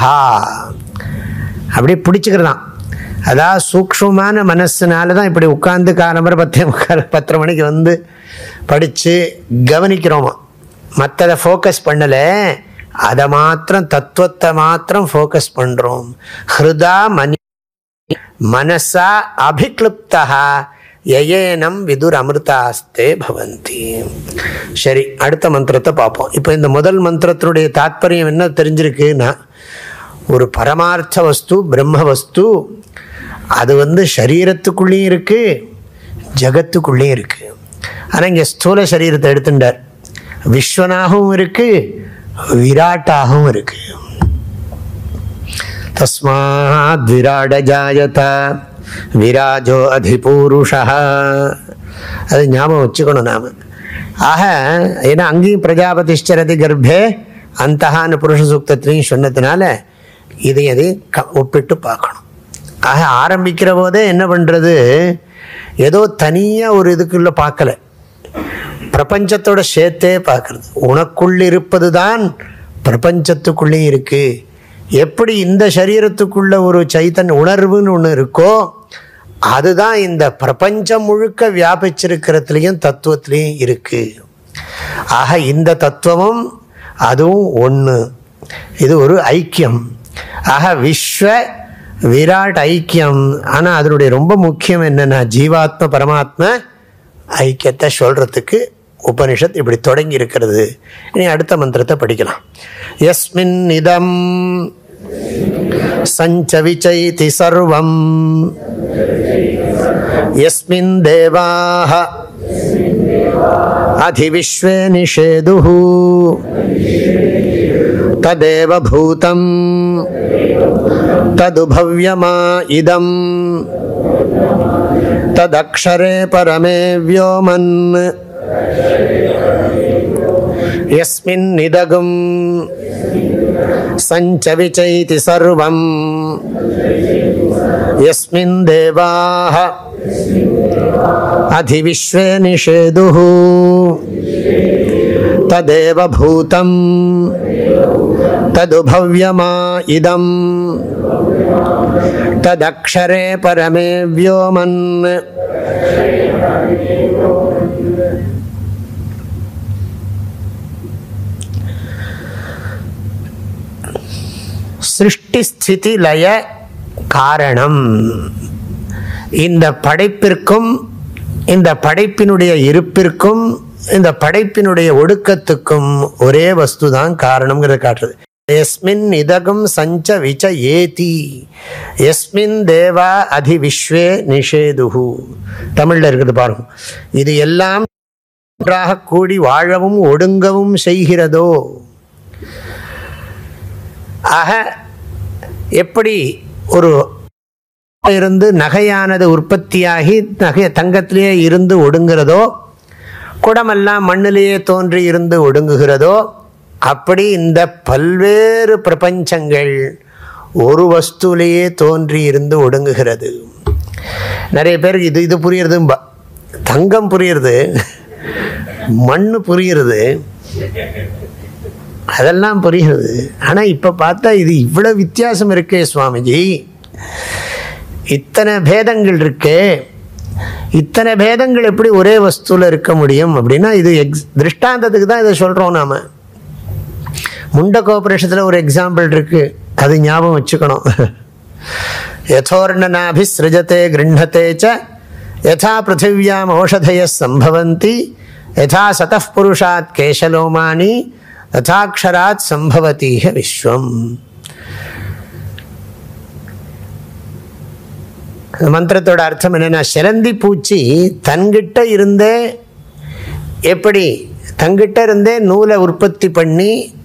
அப்படியே பிடிச்சிக்கிறதான். அதாவது சூக்ஷமான மனசுனால தான் இப்படி உட்காந்து காலம்பரை பத்து முக்கால் பத்தரை மணிக்கு வந்து படித்து கவனிக்கிறோமா? மற்றதை ஃபோக்கஸ் பண்ணலை அதை மாத்திரம் தத்துவத்தை மாத்திரம் ஃபோக்கஸ் பண்ணுறோம் ஹிருதா மணி மனசா அபிக்ளுப்தா யயேனம் விதுர் அமிர்தாஸ்தே பவந்தி. சரி அடுத்த மந்திரத்தை பார்ப்போம். இப்போ இந்த முதல் மந்திரத்தினுடைய தாத்பரியம் என்ன தெரிஞ்சிருக்குன்னா ஒரு பரமார்த்த வஸ்து பிரம்ம வஸ்து அது வந்து சரீரத்துக்குள்ளேயும் இருக்குது ஜகத்துக்குள்ளேயும் இருக்குது ஆனால் இங்கே ஸ்தூல சரீரத்தை எடுத்துட்டார். விஸ்வனாகவும் இருக்கு விராட்டாகவும் இருக்கு. தஸ்மாத் விராட ஜாயதா விராஜோ அதிபூருஷா அது ஞாபகம் வச்சுக்கணும் நாம. ஆக ஏன்னா அங்கேயும் பிரஜாபதிஷ்டரதி கர்ப்பே அந்தகான்னு புருஷ சூக்தத்திலையும் சொன்னதுனால இதை அதை க ஒப்பிட்டு பார்க்கணும். ஆக ஆரம்பிக்கிற போதே என்ன பண்ணுறது ஏதோ தனியாக ஒரு இதுக்குள்ளே பார்க்கல. பிரபஞ்சத்தோட சேர்த்தே பார்க்கறது. உனக்குள் இருப்பது தான் பிரபஞ்சத்துக்குள்ளே இருக்கு. எப்படி இந்த சரீரத்துக்குள்ள ஒரு சைத்தன் உணர்வுன்னு ஒன்று இருக்கோ அதுதான் இந்த பிரபஞ்சம் முழுக்க வியாபிச்சிருக்கிறதுலையும் தத்துவத்திலையும் இருக்கு. ஆக இந்த தத்துவமும் அதுவும் ஒன்று இது ஒரு ஐக்கியம். ஆக விஸ்வ விராட் ஐக்கியம். ஆனால் அதனுடைய ரொம்ப முக்கியம் என்னென்னா ஜீவாத்ம பரமாத்ம ஐக்கியத்தை சொல்கிறதுக்கு உபனிஷத் இப்படி தொடங்கி இருக்கிறது இனி அடுத்த மந்திரத்தை படிக்கலாம். எஸ்மின் இதம் சஞ்சவிச்சைதி சர்வம். எஸ்மின் தேவாக அதிவிஸ்வே நிஷேது ததேவ பூதம் ததுபவ்யமா இதம் ததக்ஷரே பரமே வியோமன். यस्मिन्निदगुं सञ्चविचैति सर्वम् यस्मिन् देवाः अधिविश्वे निषेदुः ததேவ பூதம் ததுபவ்யமா இதம் ததக்ஷரே பரமே வியோமன் சிருஷ்டிஸ்திதி லய காரணம் இந்த படைப்பிற்கும் இந்த படைப்பினுடைய இருப்பிற்கும் இந்த படைப்பினுடைய ஒடுக்கத்துக்கும் ஒரே வஸ்து தான் காரணம்ங்கிறத காட்டுறது. எஸ்மின் இதகம் சஞ்ச விச்ச ஏதி எஸ்மின் தேவா அதி விஸ்வே நிஷேதுகு தமிழில் இருக்குது பாருங்க. இது எல்லாம் ஒன்றாக கூடி வாழவும் ஒடுங்கவும் செய்கிறதோ? ஆக எப்படி ஒரு இருந்து நகையானது உற்பத்தியாகி நகை தங்கத்திலேயே இருந்து ஒடுங்கிறதோ? குடமெல்லாம் மண்ணிலேயே தோன்றி இருந்து ஒடுங்குகிறதோ அப்படி இந்த பல்வேறு பிரபஞ்சங்கள் ஒரு வஸ்துலேயே தோன்றி இருந்து ஒடுங்குகிறது. நிறைய பேருக்கு இது இது புரியுறதும்பா தங்கம் புரியுறது மண் புரியுறது அதெல்லாம் புரியுறது ஆனால் இப்போ பார்த்தா இது இவ்வளோ வித்தியாசம் இருக்கே சுவாமிஜி. இத்தனை பேதங்கள் இருக்கே. இத்தனை பேதங்கள் எப்படி ஒரே வஸ்துவில் இருக்க முடியும் அப்படின்னா இது எக்ஸ் திருஷ்டாந்தத்துக்கு தான் இதை சொல்கிறோம் நாம். முண்ட கோபரேஷத்தில் ஒரு எக்ஸாம்பிள் இருக்கு. அது ஞாபகம் வச்சுக்கணும். யதோர்ணனாபி சிருஜத்தை கிருண்ணத்தை ச யதா பிருத்திவியாம் ஓஷதய சம்பவந்தி யதா சதப்புருஷாத் கேசலோமானி ததாட்சராத் சம்பவத்தீக விஸ்வம். மந்திரத்தோட அர்த்தம் என்னென்னா சிலந்தி பூச்சி தன்கிட்ட இருந்தே எப்படி? தங்கிட்ட இருந்தே நூலை உற்பத்தி பண்ணி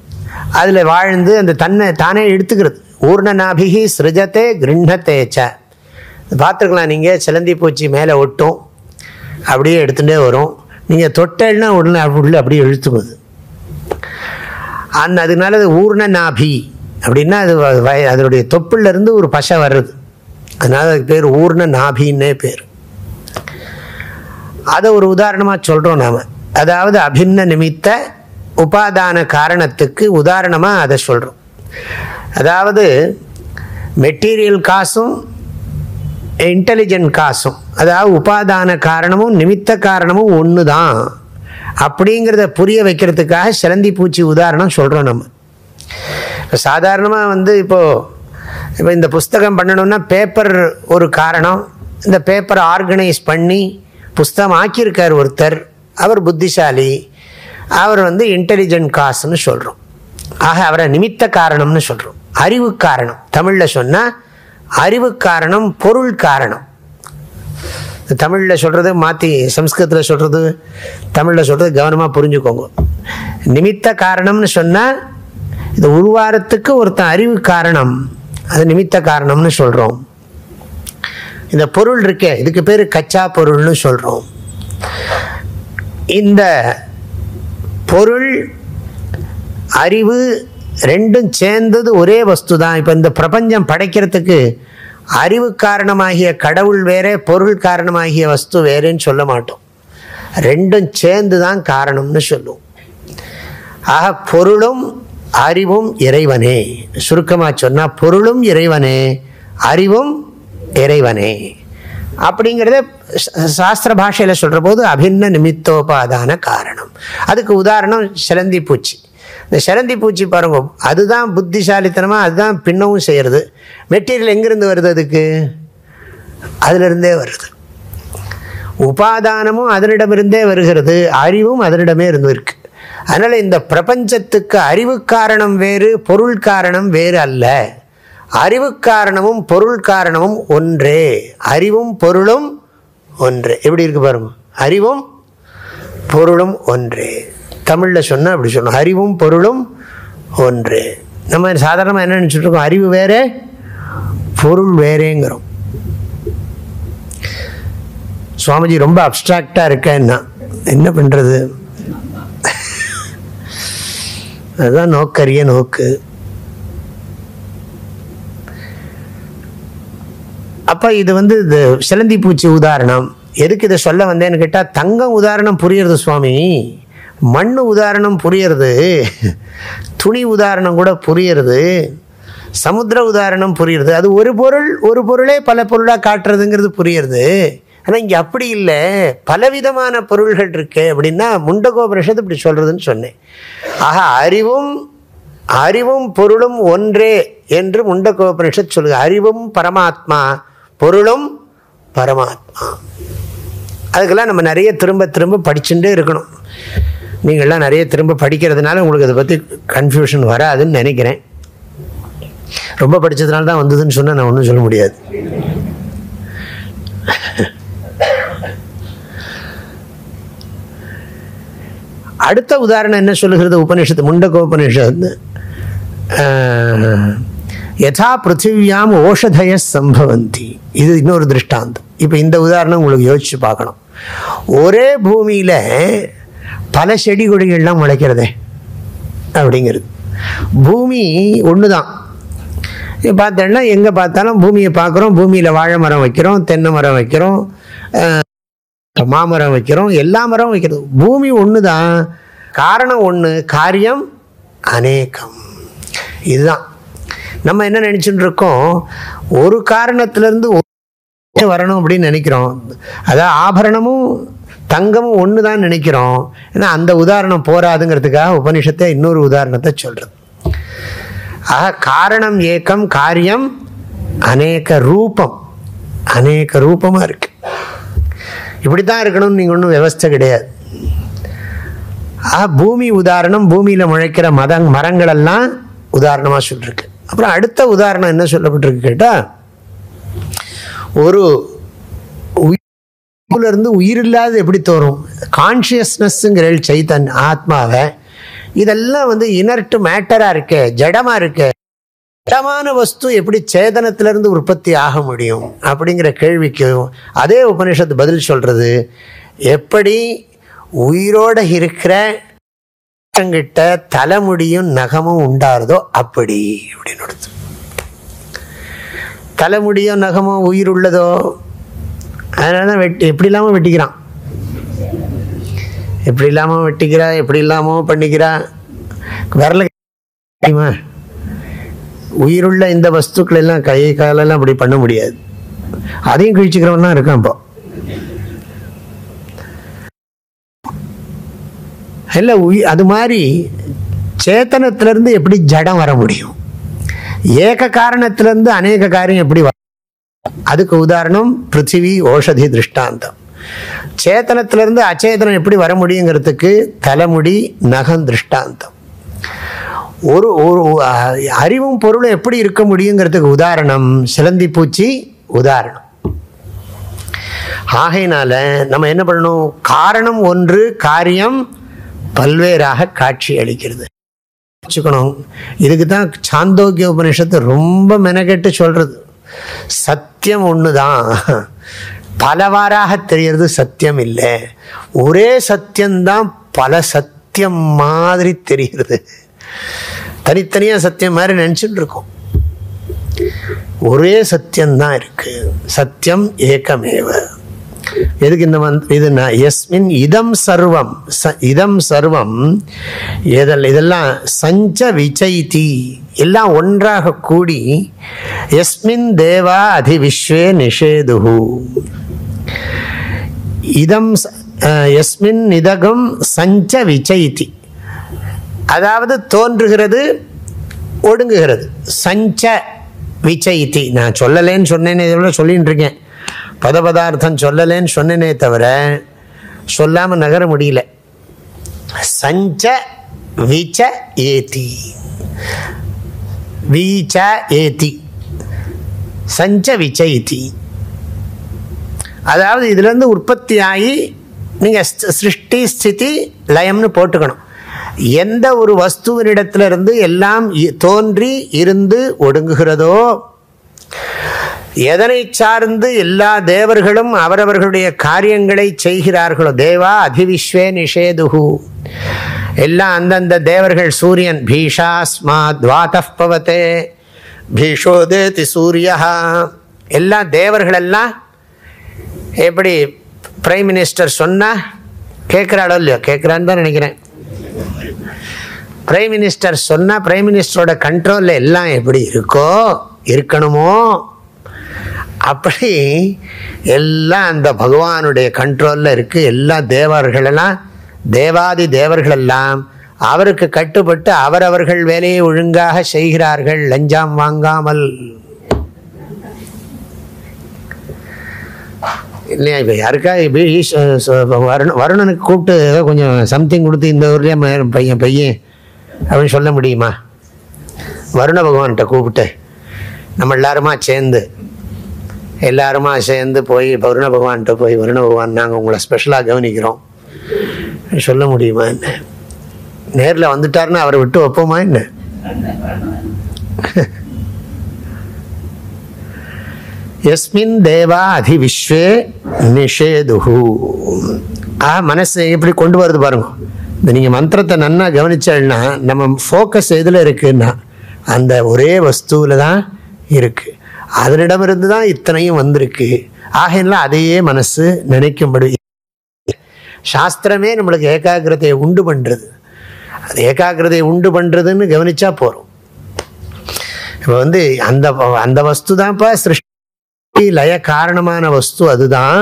அதில் வாழ்ந்து அந்த தன்னை தானே எடுத்துக்கிறது. ஊர்ணநாபிகி சிருஜத்தே கிருண்ணத்தேச்ச பார்த்துருக்கலாம் நீங்கள் சிலந்தி பூச்சி மேலே ஒட்டும் அப்படியே எடுத்துகிட்டே வரும். நீங்கள் தொட்டல்னா உடனே உள்ள அப்படியே இழுத்துக்குது. அந்த அதனால அது ஊர்ண நாபி அப்படின்னா அது வ- வய- அதனுடைய தொப்புலேருந்து ஒரு பசை வர்றது. அதனால அதுக்கு பேர் ஊர்ண நாபின்னே பேர். அதை ஒரு உதாரணமாக சொல்கிறோம் நாம். அதாவது அபின்ன நிமித்த உபாதான காரணத்துக்கு உதாரணமாக அதை சொல்கிறோம் அதாவது மெட்டீரியல் காசும் இன்டெலிஜென்ட் காசும் அதாவது உபாதான காரணமும் நிமித்த காரணமும் ஒன்று தான் அப்படிங்கிறத புரிய வைக்கிறதுக்காக சிலந்தி பூச்சி உதாரணம் சொல்கிறோம் நம்ம. இப்போ சாதாரணமாக வந்து இப்போது இப்போ இந்த புஸ்தகம் பண்ணணும்னா பேப்பர் ஒரு காரணம். இந்த பேப்பரை ஆர்கனைஸ் பண்ணி புஸ்தகம் ஆக்கியிருக்கார் ஒருத்தர். அவர் புத்திசாலி. அவர் வந்து இன்டெலிஜென்ட் காசுன்னு சொல்கிறோம் ஆக அவரை நிமித்த காரணம்னு சொல்கிறோம் அறிவு காரணம். தமிழில் சொன்னால் அறிவு காரணம் பொருள் காரணம். தமிழில் சொல்கிறது மாற்றி சம்ஸ்கிருதத்தில் சொல்கிறது தமிழில் சொல்கிறது கவனமாக புரிஞ்சுக்கோங்க. நிமித்த காரணம்னு சொன்னால் இது உருவாரத்துக்கு ஒருத்தன் அறிவு காரணம். அது நிமித்த காரணம்னு சொல்கிறோம் இந்த பொருள் இருக்கே இதுக்கு பேர் கச்சா பொருள்னு சொல்கிறோம் இந்த பொருள் அறிவு ரெண்டும் சேர்ந்தது ஒரே வஸ்து தான் இப்போ இந்த பிரபஞ்சம் படைக்கிறதுக்கு அறிவு காரணமாகிய கடவுள் வேறே பொருள் காரணமாகிய வஸ்து வேறேன்னு சொல்ல மாட்டோம். ரெண்டும் சேர்ந்து தான் காரணம்னு சொல்லுவோம். ஆக பொருளும் அறிவும் இறைவனே. சுருக்கமாக சொன்னால் பொருளும் இறைவனே அறிவும் இறைவனே. அப்படிங்கிறத சாஸ்திர பாஷையில் சொல்கிற போது அபின்ன நிமித்தோபாதான காரணம். அதுக்கு உதாரணம் சிலந்தி பூச்சி. இந்த சிலந்தி பூச்சி பாருங்க அதுதான் புத்திசாலித்தனமாக அதுதான் பின்னவும் செய்கிறது மெட்டீரியல் எங்கேருந்து வருது அதுக்கு? அதிலிருந்தே வருது. உபாதானமும் அதனிடமிருந்தே வருகிறது அறிவும் அதனிடமே இருந்து இருக்குது அதனால் இந்த பிரபஞ்சத்துக்கு அறிவு காரணம் வேறு பொருள் காரணம் வேறு அல்ல. அறிவு காரணமும் பொருள் காரணமும் ஒன்றே. அறிவும் பொருளும் ஒன்று. எப்படி இருக்கு பாருங்க. அறிவும் பொருளும் ஒன்றே. தமிழில் சொன்னால் அப்படி சொன்னோம் அறிவும் பொருளும் ஒன்று. நம்ம சாதாரணமாக என்ன நினச்சிட்டு இருக்கோம்? அறிவு வேறு பொருள் வேறேங்கிறோம். சுவாமிஜி ரொம்ப அப்ட்ராக்டாக இருக்கேன்னா என்ன பண்ணுறது அதுதான் நோக்கரிய நோக்கு. அப்போ இது வந்து இது சிலந்தி பூச்சி உதாரணம். எதுக்கு இதை சொல்ல வந்தேன்னு கேட்டால் தங்கம் உதாரணம் புரியுறது சுவாமி. மண் உதாரணம் புரியுறது. துணி உதாரணம் கூட புரியுறது. சமுத்திர உதாரணம் புரியுறது. அது ஒரு பொருள் ஒரு பொருளே பல பொருளாக காட்டுறதுங்கிறது புரியுறது. ஆனால் இங்கே அப்படி இல்லை. பலவிதமான பொருள்கள் இருக்கு அப்படின்னா முண்டகோபனிஷத்து இப்படி சொல்கிறதுன்னு சொன்னேன். ஆக அறிவும் அறிவும் பொருளும் ஒன்றே என்று முண்டகோபனிஷத் சொல்லுங்க அறிவும் பரமாத்மா பொருளும் பரமாத்மா. அதுக்கெல்லாம் நம்ம நிறைய திரும்ப திரும்ப படிச்சுட்டே இருக்கணும். நீங்கள்லாம் நிறைய திரும்ப படிக்கிறதுனால உங்களுக்கு அதை பற்றி கன்ஃபியூஷன் வராதுன்னு நினைக்கிறேன். ரொம்ப படித்ததுனால தான் வந்ததுன்னு சொன்னால் நான் ஒன்றும் சொல்ல முடியாது. அடுத்த உதாரணம் என்ன சொல்லுகிறது? உபனிஷத்து முண்டகோபனிஷத்து ஆஹ், யதா பிருத்திவியாம் ஓஷதய சம்பவந்தி. இது இன்னொரு திருஷ்டாந்தம். இப்போ இந்த உதாரணம் உங்களுக்கு யோசிச்சு பார்க்கணும். ஒரே பூமியில் பல செடி கொடிகள்லாம் முளைக்கிறதே அப்படிங்கிறது. பூமி ஒன்று தான் பார்த்தோன்னா எங்கே பார்த்தாலும் பூமியை பார்க்குறோம். பூமியில் வாழை மரம் வைக்கிறோம் தென்னை மரம் வைக்கிறோம். மாமரம் வைக்கிறோம் எல்லா மரம் வைக்கிறது. பூமி ஒன்று தான் காரணம் ஒன்று காரியம் அநேகம். இதுதான். நம்ம என்ன நினச்சிட்டு இருக்கோம்? ஒரு காரணத்திலேருந்து வரணும் அப்படின்னு நினைக்கிறோம். அதாவது ஆபரணமும் தங்கமும் ஒன்று தான் நினைக்கிறோம். ஏன்னா அந்த உதாரணம் போராதுங்கிறதுக்காக உபனிஷத்தை இன்னொரு உதாரணத்தை சொல்கிறது ஆக காரணம் ஏக்கம் காரியம் அநேக ரூபம். அநேக ரூபமாக இருக்குது இப்படி தான் இருக்கணும்னு நீங்கள் ஒன்றும் விவஸ்தை கிடையாது. ஆ பூமி உதாரணம் பூமியில் முளைக்கிற மதங் மரங்களெல்லாம் உதாரணமாக சொல்லியிருக்கு அப்புறம் அடுத்த உதாரணம் என்ன சொல்லப்பட்டிருக்கு கேட்டால் ஒரு உயிர்லேருந்து உயிர் இல்லாத எப்படி தோறும்? கான்ஷியஸ்னஸ்ங்கிற சைத்தன் ஆத்மாவை இதெல்லாம் வந்து இனர்ட்டு மேட்டராக இருக்கு ஜடமாக இருக்கு. ஜடமான வஸ்து எப்படி சேதனத்திலிருந்து உற்பத்தி ஆக முடியும் அப்படிங்கிற கேள்விக்கும் அதே உபனிஷத்து பதில் சொல்றது எப்படி உயிரோட இருக்கிற கிட்ட தலைமுடியும் நகமும் உண்டாருதோ அப்படி அப்படின்னு தலைமுடியும் நகமும் உயிர் உள்ளதோ? அதனால தான் வெட்டி எப்படி இல்லாமல் வெட்டிக்கிறான்? எப்படி இல்லாமல் வெட்டிக்கிறா? எப்படி இல்லாமல் பண்ணிக்கிறா? விரல தெரியுமா உயிருள்ள இந்த வஸ்துக்கள் எல்லாம் கை காலெல்லாம் அப்படி பண்ண முடியாது. அதையும் கிழிச்சுக்கிறவன் தான் இருக்கான் இப்போ. இல்லை உயிர் அது மாதிரி சேத்தனத்திலேருந்து எப்படி ஜடம் வர முடியும்? ஏக காரணத்திலிருந்து அநேக காரியம் எப்படி வர அதுக்கு உதாரணம் பிருத்திவி ஓஷதி திருஷ்டாந்தம். சேத்தனத்திலேருந்து அச்சேதனம் எப்படி வர முடியுங்கிறதுக்கு தலைமுடி நகம் திருஷ்டாந்தம். ஒரு ஒரு அறிவும் பொருளும் எப்படி இருக்க முடியுங்கிறதுக்கு உதாரணம் சிலந்தி பூச்சி உதாரணம். ஆகையினால நம்ம என்ன பண்ணணும்? காரணம் ஒன்று காரியம் பல்வேறாக காட்சி அளிக்கிறது. வச்சுக்கணும். இதுக்கு தான் சாந்தோக்கிய உபனிஷத்து ரொம்ப மெனகெட்டு சொல்கிறது சத்தியம் ஒன்று தான் பலவாறாக தெரியறது சத்தியம் இல்லை. ஒரே சத்தியம்தான் பல சத்தியம் மாதிரி தெரிகிறது. தனித்தனியாக சத்தியம் மாதிரி நினச்சிட்டு இருக்கோம் ஒரே சத்தியம்தான் இருக்கு. சத்தியம் ஏக்கமேவ எதுக்கு இந்த மந்த் இதுனா எஸ்மின் இதம் சர்வம் ச இதம் சர்வம் எதல் இதெல்லாம் சஞ்ச விச்சைதி எல்லாம் ஒன்றாக கூடி எஸ்மின் தேவா அதிவிஸ்வே நிஷேதுகு இதம் எஸ்மின் இதகம் சஞ்ச விச்சைதி அதாவது தோன்றுகிறது ஒடுங்குகிறது. சஞ்ச விச்சைத்தி நான் சொல்லலேன்னு சொன்னேனே தவிர சொல்லின்னு இருக்கேன். பத பதார்த்தம் சொல்லலேன்னு சொன்னேனே தவிர சொல்லாமல் நகர முடியல. சஞ்ச விச்ச ஏத்தி வீச்ச ஏத்தி சஞ்ச விச்சைத்தி அதாவது இதுலேருந்து உற்பத்தி ஆகி நீங்கள் சிருஷ்டி ஸ்திதி லயம்னு போட்டுக்கணும். எந்த ஒரு வஸ்துவனிடத்திலிருந்து எல்லாம் தோன்றி இருந்து ஒடுங்குகிறதோ எதனை சார்ந்து எல்லா தேவர்களும் அவரவர்களுடைய காரியங்களை செய்கிறார்களோ தேவா அதிவிஸ்வே நிஷேதுகு எல்லாம் அந்தந்த தேவர்கள் சூரியன் பீஷாஸ்மாத் துவாத்தவத்தே பீஷோதே தி சூரியா எல்லா தேவர்களெல்லாம் எப்படி பிரைம் மினிஸ்டர் சொன்னால் கேட்குறாளோ இல்லையோ? கேட்குறான்னு தான் நினைக்கிறேன். பிரைம் மினிஸ்டர் சொன்னால் பிரைம் மினிஸ்டரோட கண்ட்ரோலில் எல்லாம் எப்படி இருக்கோ இருக்கணுமோ? அப்படி எல்லாம் அந்த பகவானுடைய கண்ட்ரோலில் இருக்குது எல்லா தேவர்களெல்லாம் தேவாதி தேவர்கள் எல்லாம் அவருக்கு கட்டுப்பட்டு அவரவர்கள் வேலையை ஒழுங்காக செய்கிறார்கள். லஞ்சம் வாங்காமல். இல்லையா? இப்போ யாருக்கா இப்போ ஈஸ் வருண வருணனுக்கு கூப்பிட்டு கொஞ்சம் சம்திங் கொடுத்து இந்த ஊர்லேயே பையன் பையன் அப்படின்னு சொல்ல முடியுமா? வருண பகவான்கிட்ட கூப்பிட்டு நம்ம எல்லாருமா சேர்ந்து எல்லாருமா சேர்ந்து போய் வருண பகவான்கிட்ட போய் வருண பகவான் நாங்கள் உங்களை ஸ்பெஷலாக கவனிக்கிறோம். சொல்ல முடியுமா என்ன? நேரில் வந்துட்டார்னா அவரை விட்டு வைப்போமா என்ன? எஸ்மின் தேவா அதி விஸ்வே நிஷேதுஹு. ஆ மனசு எப்படி கொண்டு வருது பாருங்க. இந்த நீங்கள் மந்திரத்தை நன்னா கவனிச்சேன்னா நம்ம ஃபோக்கஸ் எதில் இருக்குன்னா அந்த ஒரே வஸ்துவில் தான் இருக்குது அதனிடமிருந்து தான் இத்தனையும் வந்திருக்கு. ஆகையெல்லாம் அதையே மனசு நினைக்கும்படி. சாஸ்திரமே நம்மளுக்கு ஏகாகிரதையை உண்டு பண்ணுறது அது ஏகாகிரதையை உண்டு பண்ணுறதுன்னு கவனிச்சா போகிறோம் இப்போ வந்து அந்த அந்த வஸ்து தான்ப்பா சிருஷ்டி லய காரணமான வஸ்து அதுதான்.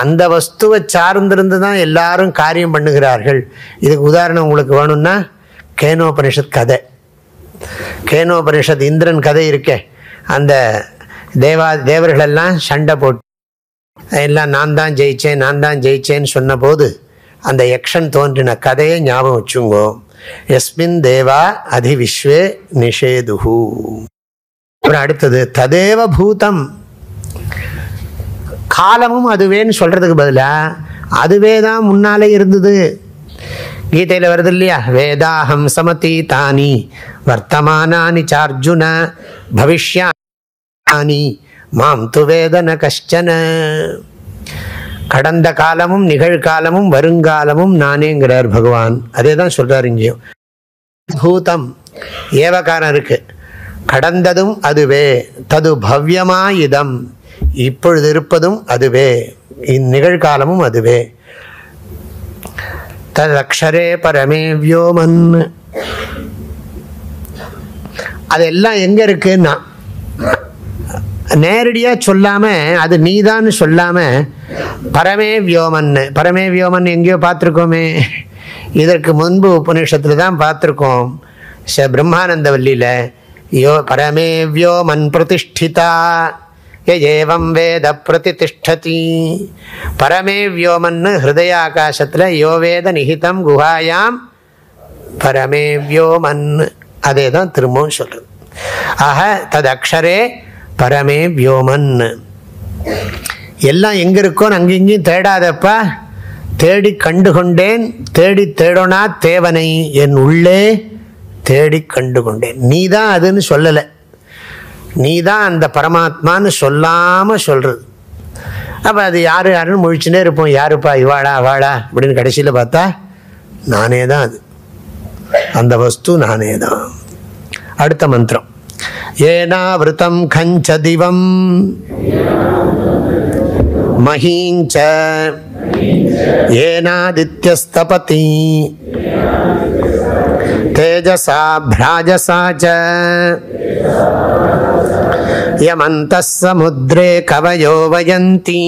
அந்த வஸ்துவை சார்ந்திருந்து தான் எல்லாரும் காரியம் பண்ணுகிறார்கள். இதுக்கு உதாரணம் உங்களுக்கு வேணும்னா கேனோபனிஷத் கதை. கேனோபனிஷத் இந்திரன் கதை இருக்கே. அந்த தேவா தேவர்களெல்லாம் சண்டை போட்டு எல்லாம் நான் தான் ஜெயிச்சேன் நான் தான் ஜெயிச்சேன்னு சொன்னபோது அந்த யக்ஷன் தோன்றின கதையை ஞாபகம் வச்சுங்கோ. எஸ்மின் தேவா அதி விஸ்வே நிஷேதுஹூ. அப்புறம் அடுத்தது ததேவ பூதம். காலமும் அதுவேன்னு சொல்கிறதுக்கு பதிலாக அதுவே தான் முன்னாலே இருந்தது. கீதையில் வருது இல்லையா? வேதாஹம் சமதி தானி வர்த்தமானானி சார்ஜுன பவிஷ்யானி மாம் து வேதன கஷ்டன. கடந்த காலமும் நிகழ்காலமும் வருங்காலமும் நானேங்கிறார் பகவான். அதே தான் சொல்கிறார் இங்கேயும் பூதம் ஏவகாரம் இருக்கு கடந்ததும் அதுவே தது பவ்யமாயுதம். இப்பொழுது இருப்பதும் அதுவே. இந்நிகழ்காலமும் அதுவே. ததக்ஷரே பரமே வியோமன். அதெல்லாம் எங்க இருக்குன்னா நேரடியாக சொல்லாம அது நீதான்னு சொல்லாம பரமே வியோமன்னு பரமே வியோமன் எங்கேயோ பார்த்துருக்கோமே. இதற்கு முன்பு உபநிஷத்தில் தான் பார்த்துருக்கோம். பிரம்மானந்த பிரம்மானந்தவல்லியில் யோ பரமே வியோமன் பிரதிஷ்டிதா. ஏவம் வேத பிரதிஷ்டதி. பரமே வியோமன்னு ஹிருதய ஆகாசத்தில் யோவேத நிகிதம் குஹாயாம் பரமே வியோமன் அதே தான் திரும்பவும் சொல்கிறது ஆக தது அக்ஷரே பரமே வியோமன் எல்லாம் எங்கே இருக்கோன்னு அங்கெங்கேயும் தேடாதப்பா தேடி கண்டு கொண்டேன் தேடி தேடோனா தேவனை என் உள்ளே தேடி கண்டு கொண்டேன் நீ தான் அதுன்னு சொல்லலை நீ தான் அந்த பரமாத்மான்னு சொல்லாமல் சொல்கிறது அப்போ அது யார் யாருன்னு முழிச்சுனே இருப்போம். யாருப்பா? இவாளா அவாளா? அப்படின்னு கடைசியில் பார்த்தா நானே தான் அது. அந்த வஸ்து நானே தான் அடுத்த மந்திரம். ஏனாவிருத்தம் கஞ்ச திவம். மகீஞ்ச. ஏனாதித்யஸ்தபதி. तेजसा भ्राजसा च। यमन्तः समुद्रे कवयो वयन्ती।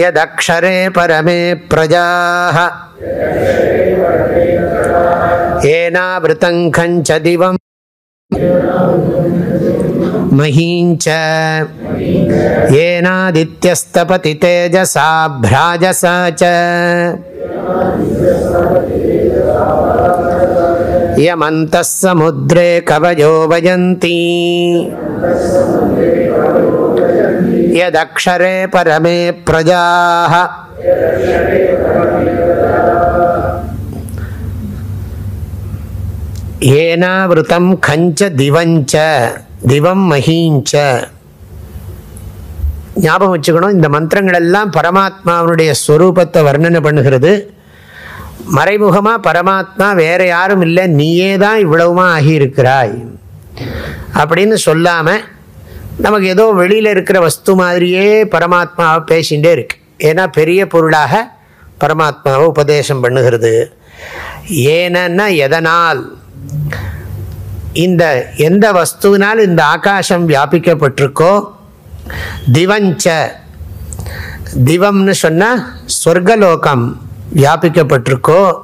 यदक्षरे परमे प्रजाः। येनावृतङ्खञ्च दिवम्। दिवं महीञ्च येनादित्यस्तपति तेजसा भ्राजसा च। यमन्तः समुद्रे ஏனாவிருத்தம் கஞ்ச திவஞ்ச திவம் மஹீஞ்ச ஞாபகம் வச்சுக்கணும் இந்த மந்திரங்கள் எல்லாம் பரமாத்மாவுடைய ஸ்வரூபத்தை வர்ணனை பண்ணுகிறது. மறைமுகமாக பரமாத்மா வேற யாரும் இல்லை நீயே தான் இவ்வளவுமா ஆகியிருக்கிறாய். அப்படின்னு சொல்லாமல் நமக்கு ஏதோ வெளியில் இருக்கிற வஸ்து மாதிரியே பரமாத்மாவை பேசிகிட்டே இருக்கு. ஏன்னா பெரிய பொருளாக பரமாத்மாவை உபதேசம் பண்ணுகிறது. ஏனன்னா எதனால்? இந்த எந்த வஸ்துவினால் இந்த ஆகாசம் வியாபிக்கப்பட்டிருக்கோ திவஞ்ச திவம்னு சொன்னால் சொர்க்கலோகம் வியாபிக்கப்பட்டிருக்கோ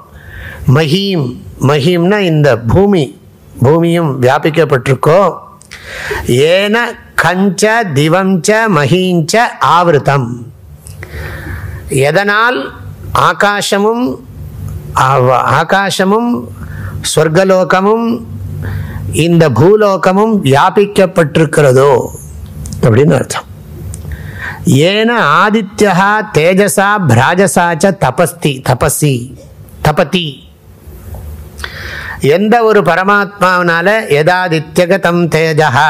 மஹீம் மஹீம்னா இந்த பூமி பூமியும் வியாபிக்கப்பட்டிருக்கோ ஏன கஞ்ச திவஞ்ச மகீஞ்ச ஆவிருத்தம். எதனால் ஆகாசமும் ஆகாசமும் சொர்க்கலோகமும் இந்த பூலோகமும் வியாபிக்கப்பட்டிருக்கிறதோ அப்படின்னு அர்த்தம். ஏன ஆதித்யா தேஜசா பிராஜசாச்ச தபஸ்தி தபசி தபதி. எந்த ஒரு பரமாத்மாவினால எதாதித்யகதம் தேஜா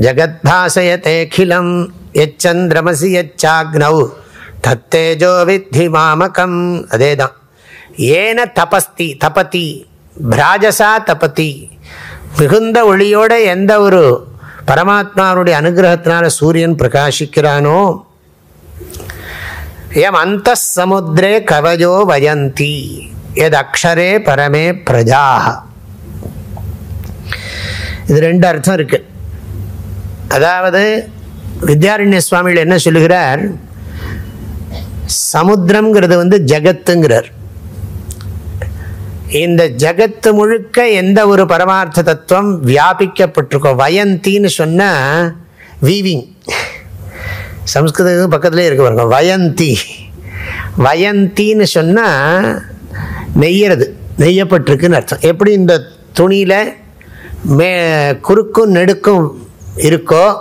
ஜகத்பாசயத்தேகிலம் எச்சந்திரமசி எச்சாக்னௌ தத்தேஜோ வித்தி மாமகம். அதேதான். ஏன தபஸ்தி தபதி பிராஜசா தபதி மிகுந்த ஒளியோட எந்த ஒரு பரமாத்மாவுடைய அனுகிரகத்தினால சூரியன் பிரகாசிக்கிறானோ எம் அந்த சமுத்திரே கவஜோ வயந்தி எது அக்ஷரே பரமே பிரஜா இது ரெண்டு அர்த்தம் இருக்கு. அதாவது வித்யாரண்ய சுவாமிகள் என்ன சொல்லுகிறார்? சமுத்திரங்கிறது வந்து ஜகத்துங்கிறார். இந்த ஜகத்து முழுக்க எந்த ஒரு பரமார்த்த தத்துவம் வியாபிக்கப்பட்டிருக்கோ வயந்தின்னு சொன்னால் வீவிங் சம்ஸ்கிருதத்துக்கு பக்கத்துலேயே இருக்க பாருங்க. வயந்தி. வயந்தின்னு சொன்னால் நெய்யறது நெய்யப்பட்டிருக்குன்னு அர்த்தம். எப்படி இந்த துணியில் மே குறுக்கும் நெடுக்கும் இருக்கோ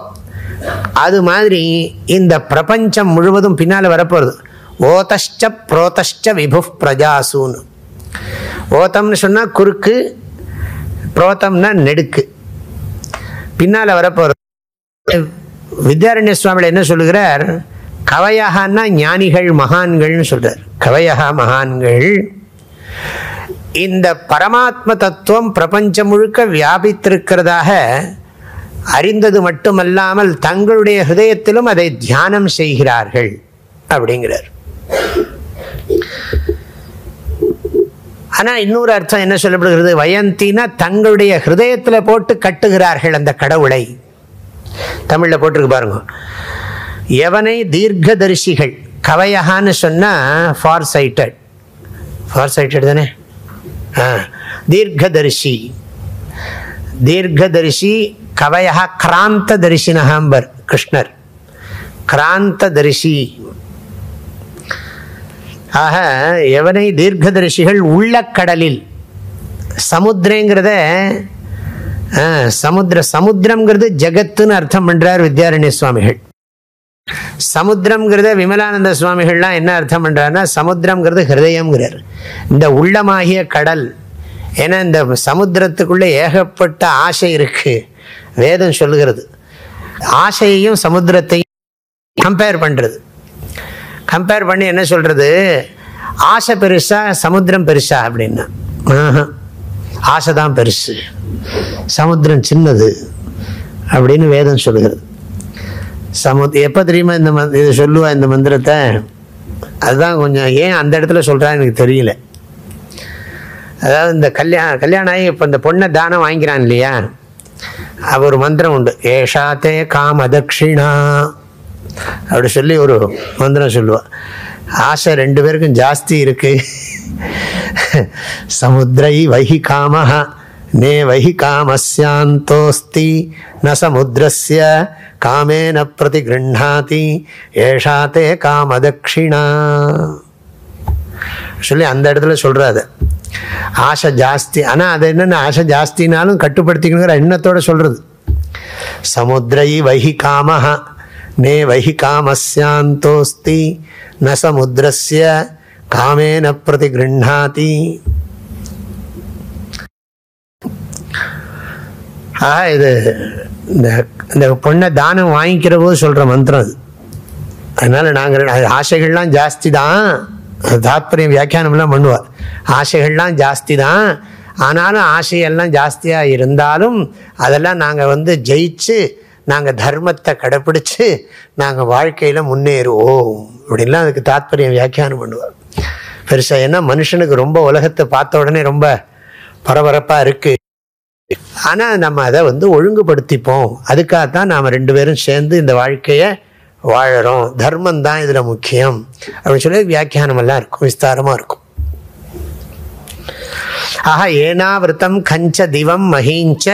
அது மாதிரி இந்த பிரபஞ்சம் முழுவதும் பின்னால் வரப்போகிறது ஓதஷ்ட புரோதஷ்ட விபு பிரஜாசூன்னு. ஓத்தம்னு சொன்னால் குறுக்கு புரோத்தம்னா நெடுக்கு. பின்னால் வரப்போகிற வித்யாரண்ய சுவாமியில் என்ன சொல்லுகிறார்? கவையகான்னா ஞானிகள் மகான்கள்னு சொல்றார். கவையகா மகான்கள். இந்த பரமாத்ம தத்துவம் பிரபஞ்சம் முழுக்க வியாபித்திருக்கிறதாக அறிந்தது மட்டுமல்லாமல் தங்களுடைய ஹிருதயத்திலும் அதை தியானம் செய்கிறார்கள் அப்படிங்கிறார். ஆனால் இன்னொரு அர்த்தம் என்ன சொல்லப்படுகிறது? வயந்தினா தங்களுடைய ஹிருதயத்தில் போட்டு கட்டுகிறார்கள் அந்த கடவுளை. தமிழில் போட்டிருக்கு பாருங்க. எவனை தீர்க்கதரிசிகள் கவையகான்னு சொன்னால் ஃபார் சைட்டட் ஃபார் சைட்டட் தானே? ஆ தீர்க்கதரிசி. தீர்க்கதரிசி கவயா கிராந்த தரிசினகாம்பர் கிருஷ்ணர். கிராந்த தரிசி ஆக எவனை தீர்க்கதரிசிகள் உள்ள கடலில்? சமுத்திரங்கிறத ஆ, சமுத்திர சமுத்திரங்கிறது ஜகத்துன்னு அர்த்தம் பண்ணுறார் வித்யாரண்ய சுவாமிகள். சமுத்திரங்கிறத விமலானந்த சுவாமிகள்லாம் என்ன அர்த்தம் பண்ணுறாருன்னா சமுத்திரங்கிறது ஹிருதயம்ங்கிறார். இந்த உள்ளமாகிய கடல் ஏன்னா இந்த சமுத்திரத்துக்குள்ளே ஏகப்பட்ட ஆசை இருக்கு. வேதம் சொல்லுகிறது. ஆசையையும் சமுத்திரத்தையும் கம்பேர் பண்ணுறது கம்பேர் பண்ணி என்ன சொல்கிறது ஆசை பெருசா சமுத்திரம் பெருசா அப்படின்னா. ஆசை தான் பெருசு. சமுத்திரம் சின்னது அப்படின்னு வேதம் சொல்லுகிறது. சமுத் எப்போ தெரியுமா இந்த மந்த் இது சொல்லுவா இந்த மந்திரத்தை? அதுதான் கொஞ்சம் ஏன் அந்த இடத்துல சொல்கிறா எனக்கு தெரியல. அதாவது இந்த கல்யாண கல்யாணம் ஆகி இப்போ இந்த பொண்ணை தானம் வாங்கிக்கிறான் இல்லையா? அவர் ஒரு மந்திரம் உண்டு. ஏஷா தே காம தட்சிணா அப்படி சொல்லி ஒரு மந்திரம் சொல்லுவா. ஆசை ரெண்டு பேருக்கும் ஜாஸ்தி இருக்கு. சமுத்திரை வைஹி காமஹ நே வைஹி காமஸ்யாந்தோஸ்தி ந சமுத்திரஸ்ய காமேன பிரதி கிருண்ணாதி ஏஷா தே காமதக்ஷிணா. சொல்லி அந்த இடத்துல சொல்றாரு. ஆசை ஜாஸ்தி. ஆனால் அது என்னென்ன ஆசை ஜாஸ்தினாலும் கட்டுப்படுத்திக்கணுங்கிற எண்ணத்தோடு சொல்கிறது சமுத்திரை வைஹி காமஹா மே வைஹி காமஸ்யாந்தோஸ்தி ந சமுத்திரஸ்ய காமேன பிரதி கிருண்ணாதி ஆ இது இந்த இந்த பொண்ணை தானம் வாங்கிக்கிற போது சொல்கிற மந்திரம் அது அதனால் நாங்கள் ஆசைகள்லாம் ஜாஸ்தி தான் தாத்பரியம் வியாக்கியானம்லாம் பண்ணுவார். ஆசைகள்லாம் ஜாஸ்தி தான் ஆனாலும் ஆசையெல்லாம் ஜாஸ்தியாக இருந்தாலும் அதெல்லாம் நாங்கள் வந்து ஜெயிச்சு நாங்கள் தர்மத்தை கடைப்பிடிச்சு நாங்கள் வாழ்க்கையில் முன்னேறுவோம். அப்படின்லாம் அதுக்கு தாத்பரியம் வியாக்கியானம் பண்ணுவார். பெருசாக ஏன்னா மனுஷனுக்கு ரொம்ப உலகத்தை பார்த்த உடனே ரொம்ப பரபரப்பாக இருக்குது ஆனால் நம்ம அதை வந்து ஒழுங்குபடுத்திப்போம். அதுக்காகத்தான் நாம் ரெண்டு பேரும் சேர்ந்து இந்த வாழ்க்கையை வாழறோம். தர்மம் தான் இதில் முக்கியம். அப்படின்னு சொல்லி வியாக்கியானம் எல்லாம் இருக்கும். விஸ்தாரமாக இருக்கும். ஆஹா ஏனாவிரதம் கஞ்ச திவம் மகிஞ்ச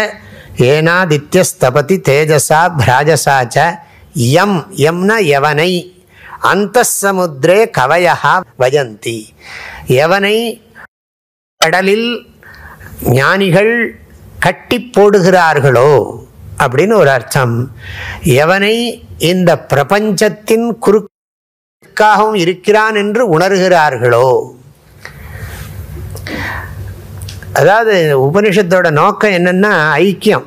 ஏனாதித்யஸ்தபதி தேஜசா பிராஜசாச்ச ச யம் யம்னா எவனை? அந்த சமுத்திரே கவயா வஜந்தி. எவனை கடலில் ஞானிகள் கட்டி போடுகிறார்களோ அப்படின்னு ஒரு அர்த்தம். எவனை இந்த பிரபஞ்சத்தின் குறுக்காகவும் இருக்கிறான் என்று உணர்கிறார்களோ? அதாவது உபனிஷத்தோட நோக்கம் என்னென்னா ஐக்கியம்.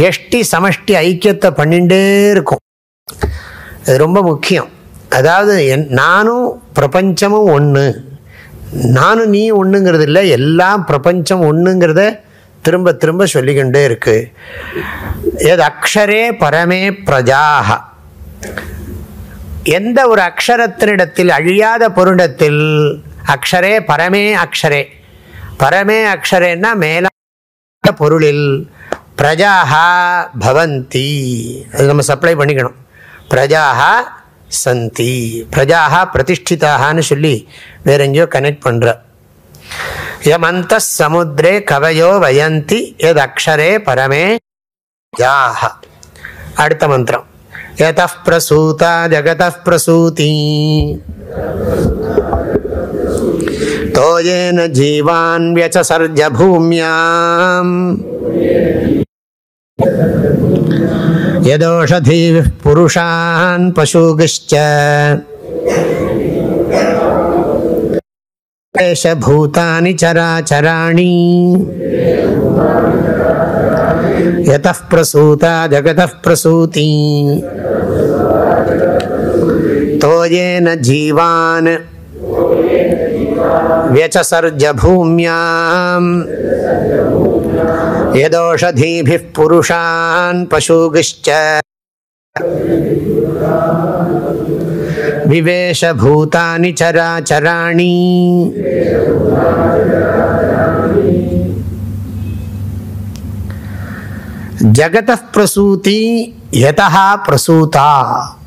வெஷ்டி சமஷ்டி ஐக்கியத்தை பண்ணிகிட்டே இருக்கும். அது ரொம்ப முக்கியம். அதாவது என் நானும் பிரபஞ்சமும் ஒன்று நானும் நீ ஒன்றுங்கிறது இல்லை எல்லாம் பிரபஞ்சம் ஒன்றுங்கிறத திரும்ப திரும்ப சொல்லிக்கொண்டே இருக்கு. எது அக்ஷரே பரமே பிரஜாக எந்த ஒரு அக்ஷரத்தினிடத்தில் அழியாத பொருடத்தில் அக்ஷரே பரமே அக்ஷரே. பரமே அக்ஷரேன்னா மேலான பொருளில் பிரஜாகா பவந்தி. அது நம்ம சப்ளை பண்ணிக்கணும். பிரஜாகா சந்தி. பிரஜாகா பிரதிஷ்டிதாகான்னு சொல்லி வேற எங்கேயோ கனெக்ட் பண்ணுற யமந்த சமுத்திரே கவையோ வயந்தி. எது அக்ஷரே பரமே ஜாஹ. அடுத்த மந்திரம். எத பிரசூதா ஜகத பிரசூதி. तो येन जीवान्व्यचसर्जभूम यदोषधी पुरुषान्पशुगिश्च एष भूतानि चराचराणि। यतः प्रसूता जगतः प्रसूती। तो येन जीवान् व्यचसर्जभूम्याम्। यदोषधीभिः पुरुषान् पशुभिश्च विवेशभूतानि चराचराणि। जगतः प्रसूती यतः प्रसूता।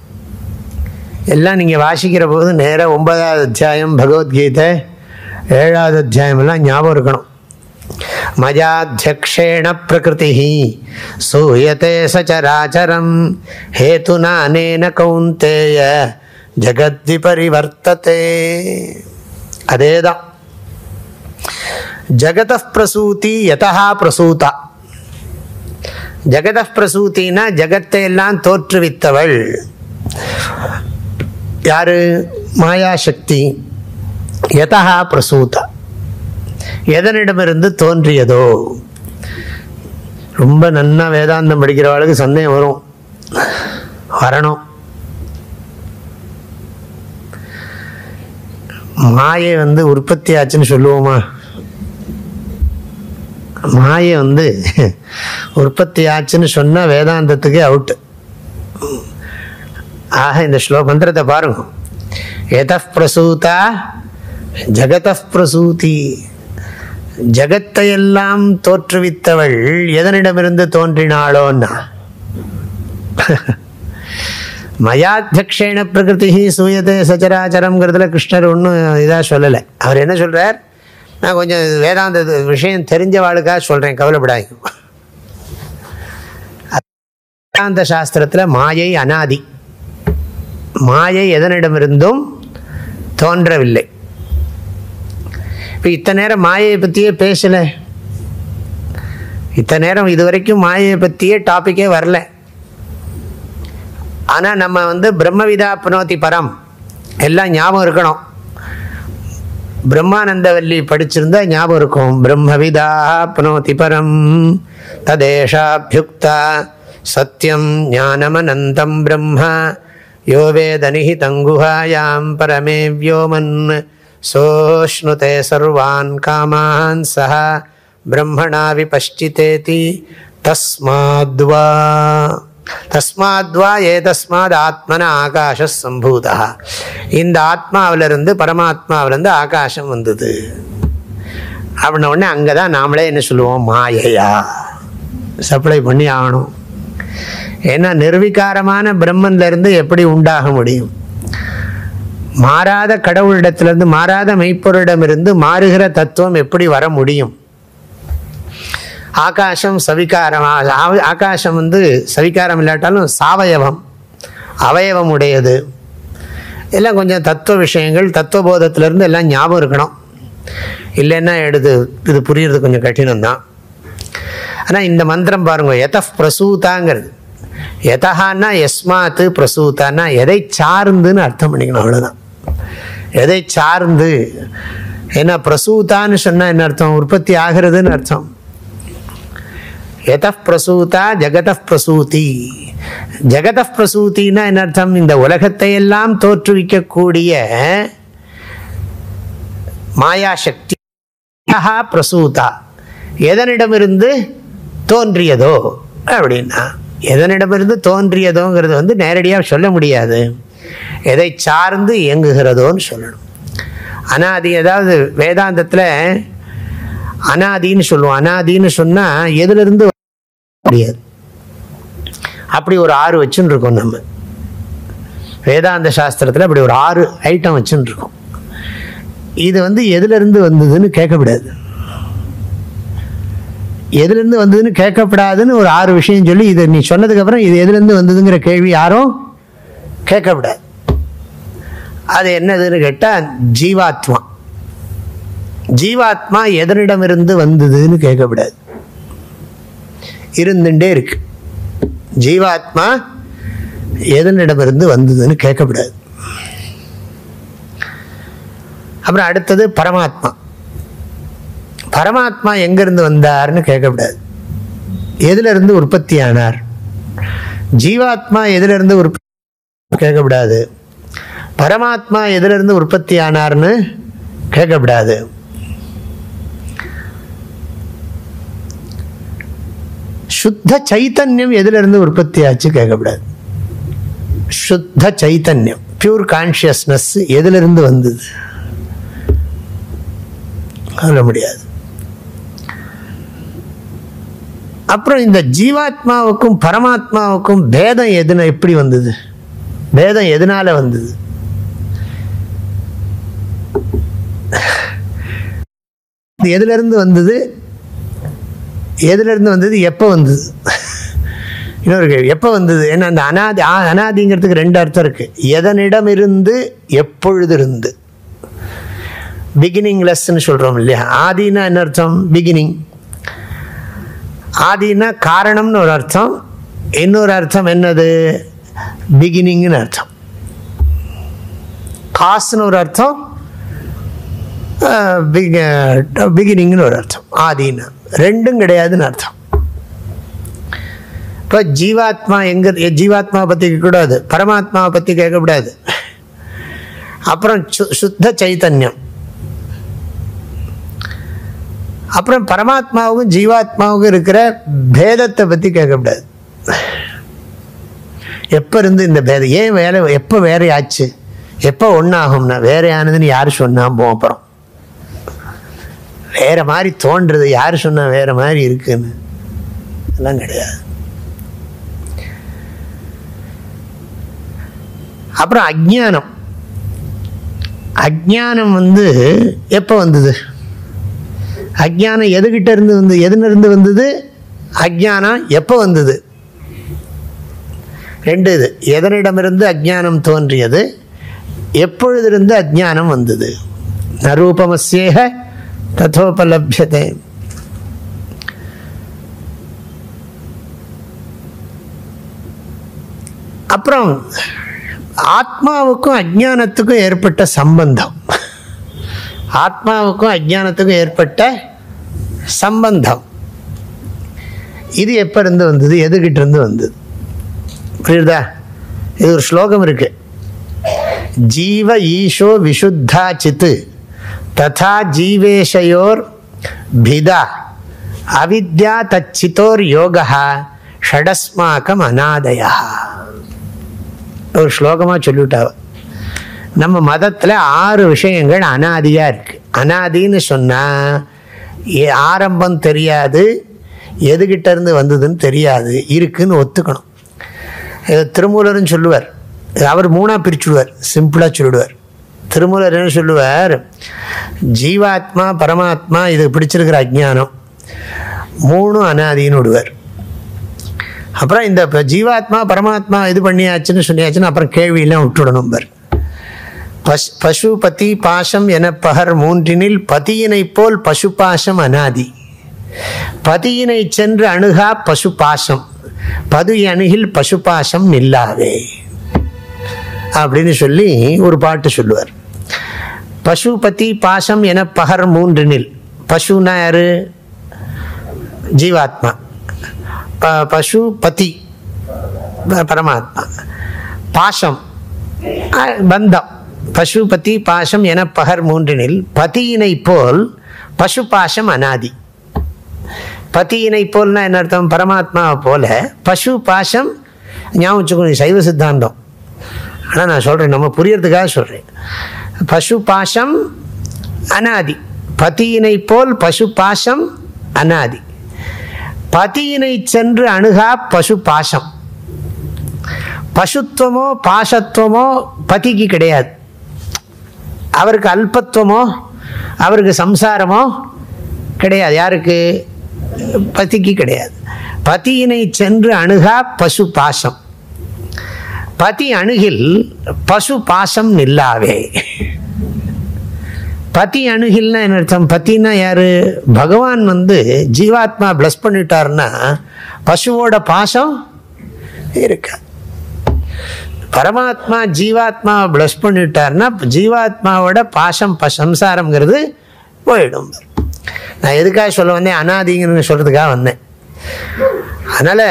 எல்லாம் நீங்கள் வாசிக்கிற போது நேராக ஒன்பதாவது அத்தியாயம் பகவத்கீதை ஏழாவது அத்தியாயம் எல்லாம் ஞாபகம் இருக்கணும். மஜாத்தியக்ஷேண பிரகிருதி சூயத்தே சச்சராச்சரம் ஹேத்துனானேன கௌந்தேய ஜகத்தி பரிவர்த்ததே. அதே தான் ஜகத பிரசூதி யதா பிரசூதா. ஜெகத பிரசூத்தினா ஜகத்தை எல்லாம் தோற்றுவித்தவள். யாரு? மாயாசக்தி. யதா பிரசூதா. எதனிடமிருந்து தோன்றியதோ? ரொம்ப நன்னா வேதாந்தம் படிக்கிறவளுக்கு சந்தேகம் வரும். வரணும். மாயை வந்து உற்பத்தி ஆச்சுன்னு சொல்லுவோமா? மாயை வந்து உற்பத்தி ஆச்சுன்னு சொன்னால் வேதாந்தத்துக்கே அவுட்டு ஆக இந்த ஸ்லோ மந்திரத்தை பாருங்க. எத பிரசூதா? ஜகத பிரசூதி. ஜகத்தையெல்லாம் தோற்றுவித்தவள் எதனிடமிருந்து தோன்றினாளோன்னா? மயாத்தியக்ஷேண பிரகிருதி சூயதே சச்சராச்சரம்ங்கிறதுல கிருஷ்ணர் ஒன்றும் இதாக சொல்லலை. அவர் என்ன சொல்கிறார் நான் கொஞ்சம் வேதாந்த விஷயம் தெரிஞ்சவாளுக்காக சொல்கிறேன் கவலைப்படாங்க வேதாந்த சாஸ்திரத்தில் மாயை அனாதி. மாயை எதனிடமிருந்தும் தோன்றவில்லை. இப்போ இத்தனை நேரம் மாயையை பற்றியே பேசலை. இத்தனை நேரம் இது வரைக்கும் மாயையை பற்றியே டாப்பிக்கே வரல. ஆனால் நம்ம வந்து பிரம்மவிதா புனோதி பரம் எல்லாம் ஞாபகம் இருக்கணும். பிரம்மானந்தவல்லி படிச்சிருந்தா ஞாபகம் இருக்கும். பிரம்மவிதா புனோதி பரம் ததேஷாபியுக்தா சத்தியம் ஞானமனந்தம் பிரம்மா யோ வேதனிஹிதங்குஹாயாம் பரமே வியோமன் சோஷ்ணுதே சர்வான் காமான் சா பிரம்மணா விபஷ்டிதேதி தஸ்மாத்வா தஸ்மாத்வா ஏதஸ்மாத் ஆத்மன ஆகாஷ சம்பூதா இந்த ஆத்மாவிலிருந்து பரமாத்மாவிலிருந்து ஆகாசம் வந்தது. அப்படின்ன உடனே அங்கே தான் நாமளே என்ன சொல்லுவோம்? மாயையா. சப்ளை பண்ணி ஆகணும். ஏன்னா நிர்வீகாரமான பிரம்மன்லேருந்து எப்படி உண்டாக முடியும்? மாறாத கடவுளிடத்திலிருந்து மாறாத மெய்ப்பொருளிடமிருந்து மாறுகிற தத்துவம் எப்படி வர முடியும்? ஆகாசம் சவிகாரம் ஆ- ஆகாசம் வந்து சவிகாரம் இல்லாட்டாலும் சாவயவம் அவயவம் உடையது. எல்லாம் கொஞ்சம் தத்துவ விஷயங்கள் தத்துவபோதத்திலேருந்து எல்லாம் ஞாபகம் இருக்கணும். இல்லைன்னா எடுத்து இது புரியுறது கொஞ்சம் கடினம்தான். ஆனால் இந்த மந்திரம் பாருங்கள் எதஃப் பிரசூதாங்கிறது. எதஹான்னா எஸ்மாத்து பிரசூதான்னா எதை சார்ந்துன்னு அர்த்தம் பண்ணிக்கணும் அவ்வளோதான் எதை சார்ந்து? ஏன்னா பிரசூதான்னு சொன்னால் என்ன அர்த்தம்? உற்பத்தி ஆகிறதுன்னு அர்த்தம். எத பிரசூதா ஜெகத பிரசூதி. ஜெகத பிரசூத்தின்னா என்ன அர்த்தம்? இந்த உலகத்தை எல்லாம் தோற்றுவிக்கக்கூடிய மாயாசக்தி. பிரசூதா எதனிடமிருந்து தோன்றியதோ அப்படின்னா. எதனிடமிருந்து தோன்றியதோங்கிறது வந்து நேரடியாக சொல்ல முடியாது. எதை சார்ந்து இயங்குகிறதோன்னு சொல்லணும். அனாதி அதாவது வேதாந்தத்தில் அனாதின்னு சொல்லுவோம். அனாதின்னு சொன்னால் எதிலிருந்து முடியாது. அப்படி ஒரு ஆறு வச்சுன்னு இருக்கோம் நம்ம. வேதாந்த சாஸ்திரத்தில் அப்படி ஒரு ஆறு ஐட்டம் வச்சுன்னு இருக்கோம் இது வந்து எதிலிருந்து வந்ததுன்னு கேட்கக்கூடாது. எதுலேருந்து வந்ததுன்னு கேட்கப்படாதுன்னு ஒரு ஆறு விஷயம் சொல்லி இதை நீ சொன்னதுக்கப்புறம் இது எதுலேருந்து வந்ததுங்கிற கேள்வி யாரும் கேட்கப்படாது. அது என்னதுன்னு கேட்டால் ஜீவாத்மா. ஜீவாத்மா எதனிடமிருந்து வந்ததுன்னு கேட்கப்படாது. இருந்துட்டே இருக்கு. ஜீவாத்மா எதனிடமிருந்து வந்ததுன்னு கேட்கப்படாது. அப்புறம் அடுத்தது பரமாத்மா. பரமாத்மா எங்கிருந்து வந்தார்னு கேட்கக்கூடாது. எதிலிருந்து உற்பத்தி ஆனார் ஜீவாத்மா எதிலிருந்து உற்பத்தி கேட்கக்கூடாது. பரமாத்மா எதிலிருந்து உற்பத்தி ஆனார்னு கேட்கக்கூடாது. சுத்த சைத்தன்யம் எதிலிருந்து உற்பத்தி ஆச்சு கேட்கக்கூடாது. சுத்த சைத்தன்யம் பியூர் கான்ஷியஸ்னஸ் எதிலிருந்து வந்தது? சொல்ல முடியாது. அப்புறம் இந்த ஜீவாத்மாவுக்கும் பரமாத்மாவுக்கும் பேதம் எதுனா எப்படி வந்தது? பேதம் எதனால வந்தது? எதுலேருந்து வந்தது? எதுலேருந்து வந்தது? எப்போ வந்தது? இன்னொரு கேள்வி எப்போ வந்தது? ஏன்னா அந்த அனாதி ஆ- அனாதிங்கிறதுக்கு ரெண்டு அர்த்தம் இருக்கு. எதனிடமிருந்து எப்பொழுது இருந்து பிகினிங் பிகினிங்லெஸ்ன்னு சொல்கிறோம் இல்லையா? ஆதினா என்ன அர்த்தம்? பிகினிங் ஆதினா காரணம்னு ஒரு அர்த்தம். இன்னொரு அர்த்தம் என்னது? பிகினிங்னு அர்த்தம். காசுன்னு ஒரு அர்த்தம். பிகினிங்னு ஒரு அர்த்தம். ஆதினா ரெண்டும் கிடையாதுன்னு அர்த்தம். இப்போ ஜீவாத்மா எங்க ஜீவாத்மாவை பற்றி கேட்கக்கூடாது. பரமாத்மாவை பற்றி கேட்கக்கூடாது. அப்புறம் சு- சுத்த சைத்தன்யம். அப்புறம் பரமாத்மாவுக்கும் ஜீவாத்மாவுக்கும் இருக்கிற பேதத்தை பற்றி கேட்கக்கூடாது எப்போ இருந்து இந்த பேதம்? ஏன் வேலை எப்போ வேறையாச்சு ஆச்சு? எப்போ ஒன்றாகும்னா வேற ஆனதுன்னு யார் சொன்னால் போ அப்புறம். வேறு மாதிரி தோன்றுறது யார் சொன்னால் வேறு மாதிரி இருக்குன்னு. எல்லாம் கிடையாது. அப்புறம் அஜானம் அஜ்ஞானம் வந்து எப்போ வந்தது? அஜ்ஞானம் எதுகிட்ட இருந்து வந்து எதுனிருந்து வந்தது? அஜ்ஞானம் எப்போ வந்தது? ரெண்டு இது எதனிடமிருந்து அஜ்ஞானம் தோன்றியது? எப்பொழுதிருந்து அஜ்ஞானம் வந்தது? நரூபமசேக ததோபலபியதே அப்புறம் ஆத்மாவுக்கும் அஜ்ஞானத்துக்கும் ஏற்பட்ட சம்பந்தம். ஆத்மாவுக்கும் அஜ்ஞானத்துக்கும் ஏற்பட்ட சம்பந்தம். இது எப்போ இருந்து வந்தது? எதுகிட்ட இருந்து வந்தது? புரியுதா? இது ஒரு ஸ்லோகம் இருக்கு. ஜீவ ஈஷோ விஷுத்தா சித்து ததா ஜீவேஷயோர் பிதா அவித்யா தச்சித்தோர் யோகா ஷடஸ்மாக்கம் அநாதயா ஒரு ஸ்லோகமாக சொல்லிவிட்டாவ. நம்ம மதத்தில் ஆறு விஷயங்கள் அனாதியாக இருக்குது அனாதின்னு சொன்னால் ஆரம்பம் தெரியாது எதுகிட்டேருந்து வந்ததுன்னு தெரியாது இருக்குன்னு ஒத்துக்கணும். இது திருமூலர்னு சொல்லுவார். அவர் மூணாக பிரிச்சுடுவார் சிம்பிளாக சொல்லிடுவார் திருமூலர் என்ன சொல்லுவார்? ஜீவாத்மா பரமாத்மா இது பிடிச்சிருக்கிற அஜ்ஞானம் மூணும் அனாதின்னு விடுவார். அப்புறம் இந்த இப்போ ஜீவாத்மா பரமாத்மா இது பண்ணியாச்சுன்னு சொல்லியாச்சுன்னு அப்புறம் கேள்வியெல்லாம் விட்டுடணும் பார். பஷ் பசு பாசம் என பகர் மூன்றினில் பதியினைப் போல் பசு பாசம் அனாதி. பதியினை சென்று அணுகா பசு பாசம் பது அணுகில் பசு பாசம் இல்லாதே. அப்படின்னு சொல்லி ஒரு பாட்டு சொல்லுவார். பசுபதி பாசம் என பகர் மூன்றினில். பசுனா யாரு? ஜீவாத்மா. ப பசு பதி ப- பரமாத்மா. பாசம் பந்தம். பசுபதி பாசம் என பகர் மூன்றினில் பதியினை போல் பசு பாசம் அனாதி. பதியினை போல்னா என்ன அர்த்தம்? பரமாத்மாவை போல பசு பாசம் ஞாபகம் வச்சுக்கணும் சைவ சித்தாந்தம். ஆனால் நான் சொல்கிறேன் நம்ம புரியறதுக்காக சொல்கிறேன் பசு பாசம் அனாதி. பதியினை போல் பசு பாசம் அனாதி. பதியினை சென்று அணுகா பசு பாசம் பசுத்துவமோ பாசத்துவமோ பதிக்கு கிடையாது. அவருக்கு அல்பத்துவமோ அவருக்கு சம்சாரமோ கிடையாது. யாருக்கு? பதிக்கு கிடையாது. பதியினை சென்று அணுகா பசு பாசம் பதி அணுகில் பசு பாசம் நில்லாவே. பதி அணுகில்னா என்ன அர்த்தம்? பத்தினா யாரு? பகவான் வந்து ஜீவாத்மா பிளஸ் பண்ணிட்டாருன்னா பசுவோட பாசம் இருக்கா? பரமாத்மா ஜீவாத்மாவை பிளஸ் பண்ணிட்டார்னா ஜீவாத்மாவோட பாசம் ப சம்சாரம்ங்கிறது போயிடும். நான் எதுக்காக சொல்ல வந்தேன்? அனாதிங்கன்னு சொல்கிறதுக்காக வந்தேன். அதனால்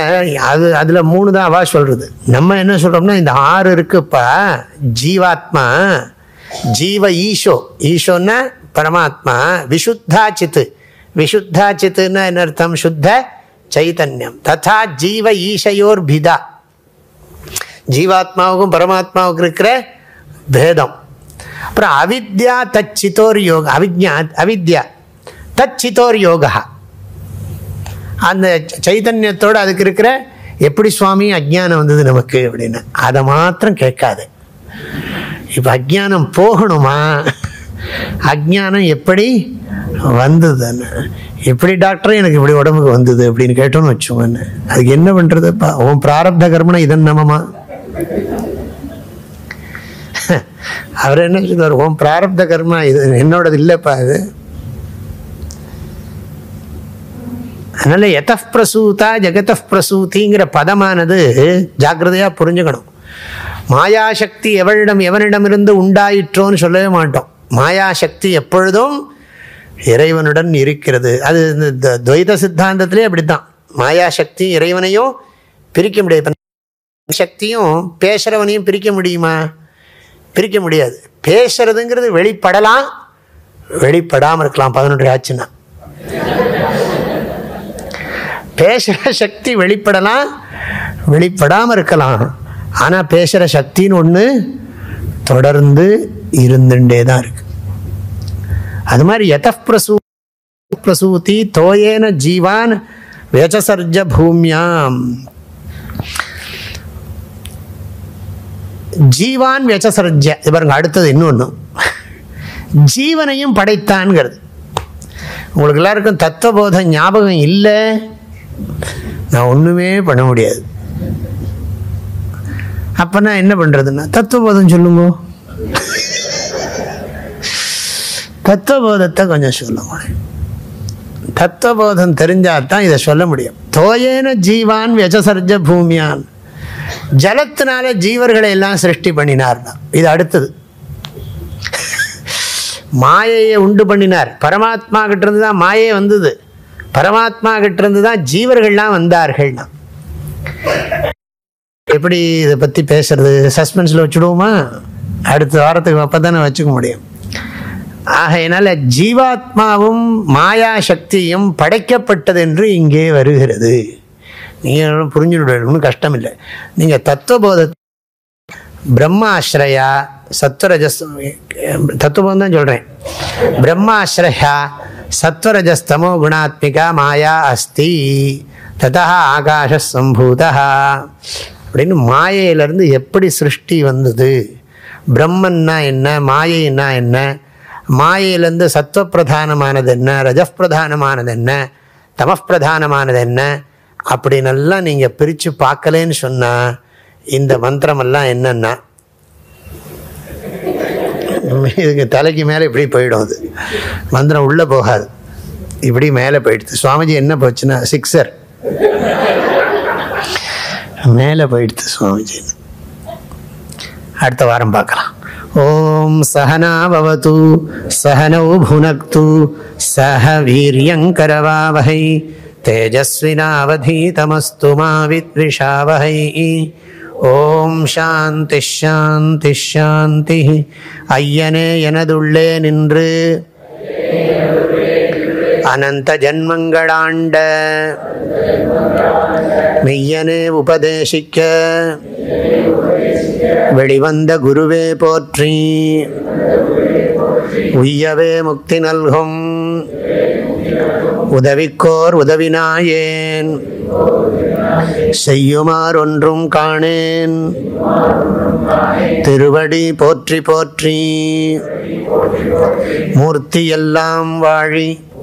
அது அதில் மூணு தான் அவா சொல்கிறது நம்ம என்ன சொல்கிறோம்னா இந்த ஆறு இருக்குப்பா ஜீவாத்மா ஜீவ ஈஷோ. ஈஷோன்னா பரமாத்மா விசுத்தா சித்து விசுத்தா சித்துன்னா என்ன அர்த்தம்? சுத்த சைத்தன்யம் ததா ஜீவ ஈஷயோர் பிதா ஜீவாத்மாவுக்கும் பரமாத்மாவுக்கும் இருக்கிற பேதம் அப்புறம் அவித்யா தச்சித்தோர் யோக அவித்யா அவித்யா தச்சித்தோர் யோகா. அந்த சைதன்யத்தோடு அதுக்கு இருக்கிற எப்படி சுவாமி அஜ்ஞானம் வந்தது நமக்கு அப்படின்னு. அதை மாத்திரம் கேட்காது. இப்போ அஜ்ஞானம் போகணுமா? அஜ்ஞானம் எப்படி வந்ததுன்னு. எப்படி டாக்டர் எனக்கு இப்படி உடம்புக்கு வந்தது அப்படின்னு கேட்டோன்னு வச்சுக்கோங்க. அதுக்கு என்ன பண்ணுறதுப்பா உன் பிராரப்த கர்மனை இதன் நமமா அவர் என்ன சொல்லுவார் உன் பிராரப்த கர்மா இது என்னோடது இல்லைப்பா இது அதனால எத பிரசூதா பிரசூதிங்கிற பதமானது ஜாக்கிரதையாக புரிஞ்சுக்கணும். மாயாசக்தி எவரிடம் எவனிடமிருந்து உண்டாயிற்றோன்னு சொல்லவே மாட்டோம். மாயாசக்தி எப்பொழுதும் இறைவனுடன் இருக்கிறது. அது இந்த துவைத சித்தாந்தத்திலே அப்படித்தான். மாயாசக்தி இறைவனையும் பிரிக்க முடியாது. சக்தியும் பேசுகிறவனையும் பிரிக்க முடியுமா? பிரிக்க முடியாது. பேசுறதுங்கிறது வெளிப்படலாம் வெளிப்படாமல் இருக்கலாம். பதினொன்று ஆச்சுன்னா. பேசுகிற சக்தி வெளிப்படலாம் வெளிப்படாமல் இருக்கலாம். ஆனால் பேசுகிற சக்தின்னு ஒன்று தொடர்ந்து இருந்துட்டே தான் இருக்கு. அது மாதிரி எத பிரசூ பிரசூதி தோயேன ஜீவான் வேச்சசர்ஜ பூமியாம். ஜீவான் வெச்சசர்ஜ இது பாருங்க அடுத்தது இன்னொன்று ஜீவனையும் படைத்தான்ங்கிறது. உங்களுக்கு எல்லாருக்கும் தத்துவபோத ஞாபகம் இல்லை? நான் ஒன்றுமே பண்ண முடியாது. அப்போ நான் என்ன பண்ணுறதுன்னா தத்துவபோதம் சொல்லுங்க. தத்துவபோதத்தை கொஞ்சம் சொல்லுங்க. தத்துவபோதம் தெரிஞ்சால் தான் இதை சொல்ல முடியும். தோயேன ஜீவான் வெச்சசர்ஜ பூமியான். ஜலத்தினால ஜீவர்களை எல்லாம் சிருஷ்டி பண்ணினார்னா. இது அடுத்தது. மாயையை உண்டு பண்ணினார். பரமாத்மா கிட்ட இருந்து தான் மாயே வந்தது. பரமாத்மா கிட்டிருந்து தான் ஜீவர்கள்லாம் வந்தார்கள்னா. எப்படி இதை பற்றி பேசுறது? சஸ்பென்ஸில் வச்சுடுவோமா? அடுத்த வாரத்துக்கு அப்போ தானே வச்சுக்க முடியும். ஆகையினால ஜீவாத்மாவும் மாயா சக்தியும் படைக்கப்பட்டது என்று இங்கே வருகிறது. நீங்கள் புரிஞ்சுவிட ஒன்றும் கஷ்டம் இல்லை நீங்கள் தத்துவபோத பிரம்மாஸ்ரயா சத்வரஜஸ் தத்துவம் தான் சொல்கிறேன் பிரம்மாஸ்ரயா சத்வரஜஸ்தமோ குணாத்மிகா மாயா அஸ்தி ததா ஆகாஷ சம்பூதா. அப்படின்னு மாயையிலேருந்து எப்படி சிருஷ்டி வந்தது? பிரம்மன்னா என்ன? மாயைன்னா என்ன? மாயையிலேருந்து சத்வப்பிரதானமானது என்ன? ரஜப்பிரதானமானது என்ன? தமப்பிரதானமானது என்ன? அப்படின்னெல்லாம் நீங்கள் பிரித்து பார்க்கலேன்னு சொன்னால் இந்த மந்திரமெல்லாம் என்னென்னா? இதுக்கு தலைக்கு மேலே இப்படி போயிடும் அது. மந்திரம் உள்ளே போகாது. இப்படி மேலே போயிடுது. சுவாமிஜி என்ன போச்சுன்னா சிக்ஸர். மேலே போயிடுது சுவாமிஜி. அடுத்த வாரம் பார்க்கலாம். ஓம் சகனாபவது சகனௌ புனக்து சக வீரியங்கரவாவகை தேஜஸ்வினாவதீதமஸ்து மா வித்விஷாவகை ஓம் சாந்தி ஷாந்தி ஷாந்தி ஐயனே எனதுள்ளே நின்று அனந்த ஜன்மங்களாண்ட மெய்யனே உபதேசிக்க। வெளிவந்த குருவே போற்றி. உய்யவே முக்தி நல்கும். உதவிக்கோர் உதவினாயேன். செய்யுமாறொன்றும் காணேன். திருவடி போற்றி போற்றி. மூர்த்தியெல்லாம் வாழி